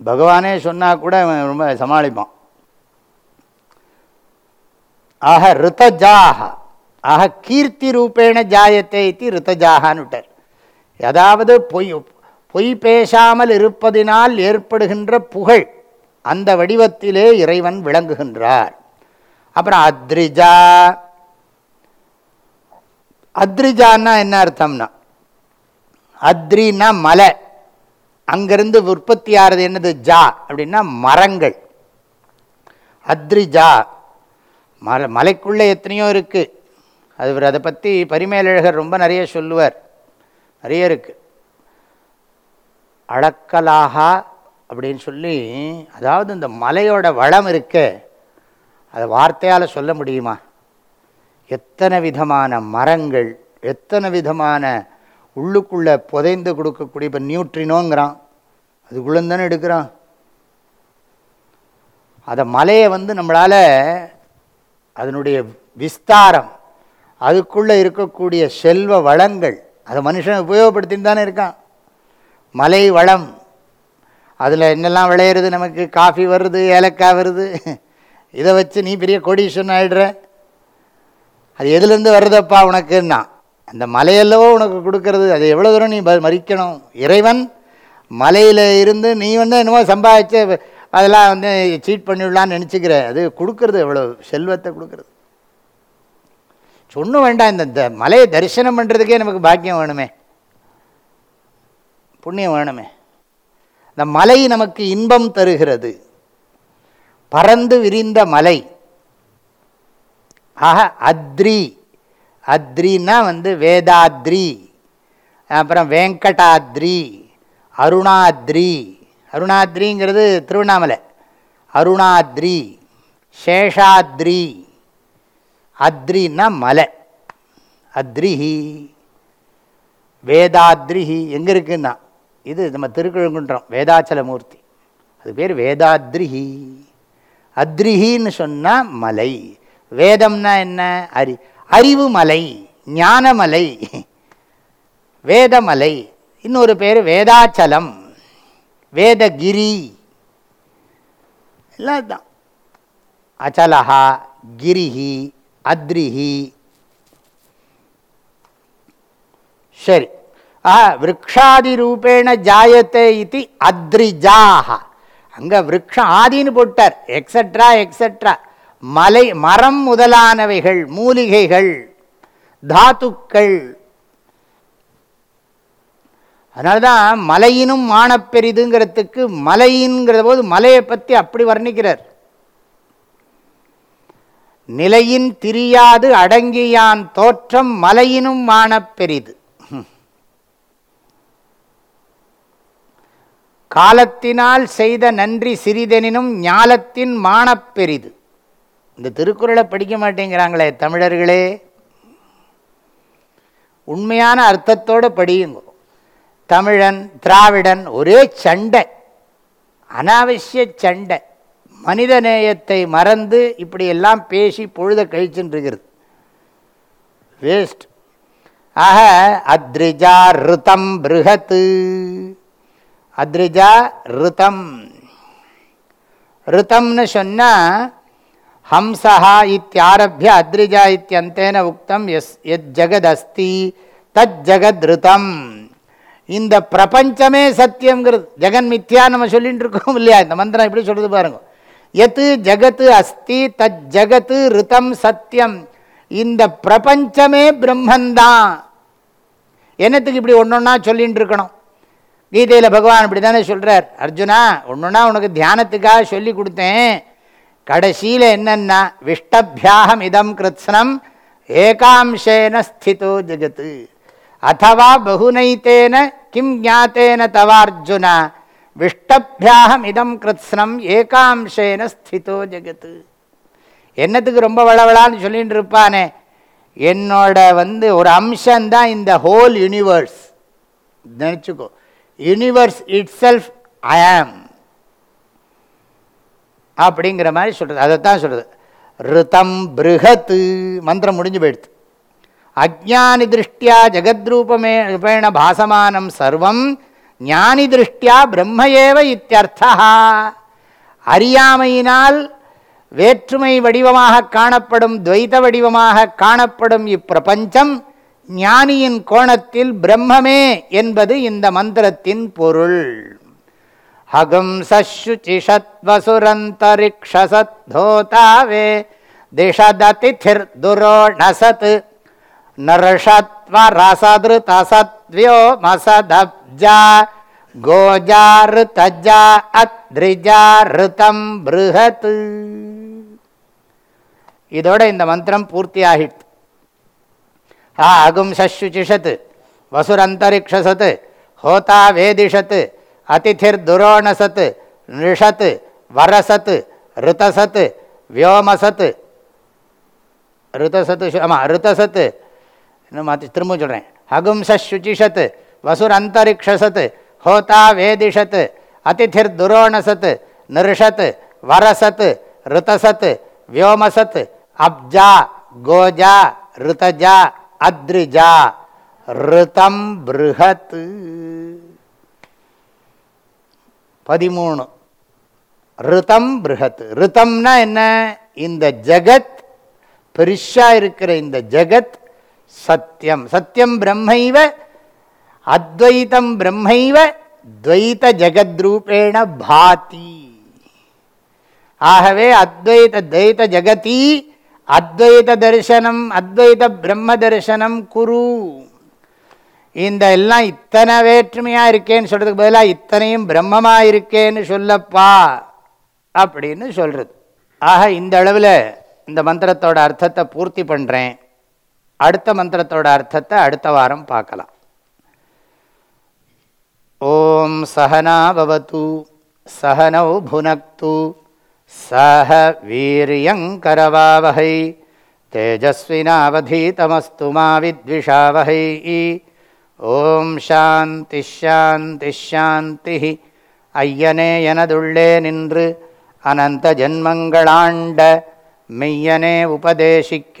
பகவானே சொன்னால் கூட அவன் ரொம்ப சமாளிப்பான். ஆக ரிதஜாக ஆக கீர்த்தி ரூபேண ஜாயத்தை இது ரிதஜாகான்னு விட்டார். அதாவது பொய் பொய் பேசாமல் இருப்பதினால் ஏற்படுகின்ற புகழ் அந்த வடிவத்திலே இறைவன் விளங்குகின்றார். அப்புறம் அத்ரிஜா. அத்ரிஜான்னா என்ன அர்த்தம்னா அத்ரின்னா மலை. அங்கிருந்து உற்பத்தி ஆகிறது என்னது ஜா அப்படின்னா மரங்கள். அத்ரிஜா. மலை மலைக்குள்ளே எத்தனையோ இருக்குது அது அதை பற்றி பரிமேலழகர் ரொம்ப நிறைய சொல்லுவார். நிறைய இருக்குது அளக்கலாகா அப்படின்னு சொல்லி அதாவது இந்த மலையோட வளம் இருக்க அதை வார்த்தையால் சொல்ல முடியுமா? எத்தனை விதமான மரங்கள் எத்தனை விதமான உள்ளுக்குள்ளே புதைந்து கொடுக்கக்கூடிய இப்போ நியூட்ரினோங்கிறான். அதுக்குள்ளே எடுக்கிறான். அதை மலையை வந்து நம்மளால் அதனுடைய விஸ்தாரம் அதுக்குள்ளே இருக்கக்கூடிய செல்வ வளங்கள் அதை மனுஷன் உபயோகப்படுத்தின்னு தானே இருக்கான். மலை வளம் அதில் என்னெல்லாம் விளையிறது நமக்கு? காஃபி வருது ஏலக்காய் வருது. இதை வச்சு நீ பெரிய கொடிஷன் ஆகிடுற அது எதுலேருந்து வருதப்பா உனக்குன்னா? அந்த மலையல்லவோ உனக்கு கொடுக்கறது அது எவ்வளோ தூரம் நீ மறிக்கணும்? இறைவன் மலையில் இருந்து நீ வந்து என்னமோ சம்பாதிச்ச அதெல்லாம் வந்து சீட் பண்ணிவிடலான்னு நினச்சிக்கிறேன். அது கொடுக்கறது எவ்வளோ செல்வத்தை கொடுக்கறது. சொன்ன வேண்டாம் இந்த த மலையை தரிசனம் பண்ணுறதுக்கே நமக்கு பாக்கியம் வேணுமே. புண்ணியம் வேணுமே. இந்த மலை நமக்கு இன்பம் தருகிறது. பறந்து விரிந்த மலை. ஆக அத்ரி. அத்ரின்னா வந்து வேதாத்ரி. அப்புறம் வெங்கடாத்ரி அருணாத்ரி. அருணாத்ரிங்கிறது திருவண்ணாமலை. அருணாத்ரி சேஷாத்ரி அத்ரின்னா மலை. அத்ரிஹி வேதாத்ரிஹி எங்கே இருக்குன்னா இது நம்ம திருக்குழங்குன்றோம் வேதாச்சல மூர்த்தி அது பேர் வேதாத்ரிஹி. அத்ரிஹின்னு சொன்னால் மலை. வேதம்னா என்ன? அறி அறிவு மலை ஞானமலை வேதமலை. இன்னொரு பேர் வேதாச்சலம். வேதகிரி. எல்லாம் தான் அச்சலஹா கிரிஹி அத்ரிஹி. சரி. ஆஹா விரக்ஷாதி ரூபேண ஜாயத்தை இது அத்ரிஜாக அங்கே விரக்ஷம் ஆதின்னு போட்டார். எக்ஸட்ரா எக்ஸட்ரா மலை மரம் முதலானவைகள் மூலிகைகள் தாத்துக்கள் அதனால தான் மலையினும் மானப்பெரிதுங்கிறதுக்கு மலையின்கிற போது மலையை பற்றி அப்படி வர்ணிக்கிறார். நிலையின் திரியாது அடங்கியான் தோற்றம் மலையினும் மானப்பெரிது. காலத்தினால் செய்த நன்றி சிறிதெனினும் ஞாலத்தின் மானப்பெரிது. இந்த திருக்குறளை படிக்க மாட்டேங்கிறாங்களே தமிழர்களே. உண்மையான அர்த்தத்தோடு படியுங்க. தமிழன் திராவிடன் ஒரே சண்டை அனாவசிய சண்டை. மனித நேயத்தை மறந்து இப்படியெல்லாம் பேசி பொழுத கழிச்சுருக்கிறது வேஸ்ட் ஆக அத்ரிஜா ருதம் பிருகத்து அத்ரிஜா ருதம். ருத்தம்னு சொன்னால் ஹம்சா இத்தியாரபிய அத்ரிஜா இத்தியந்தேன உக்தம் எஸ் எத் ஜகத் அஸ்தி தத் ஜகத் ருதம். இந்த பிரபஞ்சமே சத்தியங்கிறது ஜெகன் மித்யா நம்ம சொல்லிட்டு இருக்கோம் இல்லையா? இந்த மந்திரம் எப்படி சொல்கிறது பாருங்க. எத்து ஜகத்து அஸ்தி தத் ஜகத்து ரிதம் சத்தியம். இந்த பிரபஞ்சமே பிரம்மந்தான். என்னத்துக்கு இப்படி ஒன்றொன்னா சொல்லின்னு இருக்கணும்? கீதையில் பகவான் இப்படி தானே சொல்கிறார் அர்ஜுனா ஒன்றுனா உனக்கு தியானத்துக்காக சொல்லி கொடுத்தேன். கடைசியில் என்னென்னா விஷ்டபியாகம் இதம் கிருத்ஸ்னம் ஏகாம்சேன ஸ்திதோ ஜெகத்து. அத்தவா பகுனைத்தேன கிம் ஜாத்தேன தவார்ஜுனா விஷ்டபியாகம் இதம் கிருத்ஸ்னம் ஏகாம்சேன ஸ்திதோ ஜெகத்து என்னத்துக்கு ரொம்ப வளவளான்னு சொல்லிட்டு இருப்பானே என்னோட வந்து ஒரு அம்சம்தான் இந்த ஹோல் யூனிவர்ஸ் நினச்சிக்கோ. Universe itself I am அப்படிங்கிற மாதிரி சொல்கிறது அதைத்தான் சொல்கிறது ரிதம் பிருகத்து மந்திரம் முடிஞ்சு போயிடுது. அஜானி திருஷ்டியா ஜெகத்ரூபமே ரூபேண பாசமானம் சர்வம் ஞானி திருஷ்டியா பிரம்மயேவ இத்தியர்த்தா அறியாமையினால் வேற்றுமை வடிவமாக காணப்படும் துவைத வடிவமாக காணப்படும் இப்பிரபஞ்சம் ஞானியின் கோணத்தில் பிரம்மமே என்பது இந்த மந்திரத்தின் பொருள். ஹகும் சசுச்சிஷத்வசுரந்தரிக்ஷசத்தோதாவே திஷததிதிர் துரோணசத் நர்ஷத்வரசதிருதசத்வியோ மசதப்ஜா கோஜா ருதஜா அத்ரிஜா ருதம் பிருஹத் இதோட இந்த மந்திரம் பூர்த்தி ஆகிட்டு ஆ அகும் சசுச்சிஷத் வசுரந்தரிக்ஷசத் ஹோதா வேதிஷத் அதிதிர் துரோணசத் நிஷத் வரசத் ரிதசத் வியோமசத் ரிதசத் ஆமாம் ரிதசத் இன்னும் மாற்றி திரும்ப சொல்கிறேன் ஹகும்ச சுச்சிஷத் வசுரந்தரிக்ஷசத் ஹோதா வேதிஷத் அதிதிர் துரோணசத் நிருஷத் வரசத் ரிதசத் வியோமசத் அப்ஜா கோஜா ரிதஜா அத்ரிஜா ரிதம் பிருகத் பதிமூணு. ரிதம் பிருகத் ரிதம்னா என்ன? இந்த ஜகத் பெருஷாக இருக்கிற இந்த ஜகத் சத்தியம் சத்தியம் பிரம்மைவ அத்வைத்தம் பிரம்மைவ துவைத ஜெகத்ரூபேண பாதி. ஆகவே அத்வைத துவைத ஜகதி அத்வைத தரிசனம் அத்வைத பிரம்ம தரிசனம் குரு. இந்த எல்லாம் இத்தனை வேற்றுமையாக இருக்கேன்னு சொல்கிறதுக்கு பதிலாக இத்தனையும் பிரம்மமாக இருக்கேன்னு சொல்லப்பா அப்படின்னு சொல்கிறது ஆக இந்த அளவில் இந்த மந்திரத்தோட அர்த்தத்தை பூர்த்தி பண்ணுறேன் அடுத்த மந்திரத்தோட அர்த்தத்தை அடுத்த வாரம் பார்க்கலாம். ஓம் சகனாபவத்து சகனௌ புனக்து சஹ வீரியங்கரவாவகை தேஜஸ்வினாவதீதமஸ்து மாவித்விஷாவகை ஓம் சாந்தி ஷாந்தி ஷாந்தி ஐயனே எனதுள்ளே நின்று அனந்த ஜென்மங்களாண்ட மெய்யனே உபதேசிக்க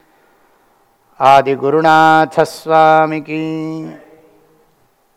आदिगुरुनाथस्वामिकी।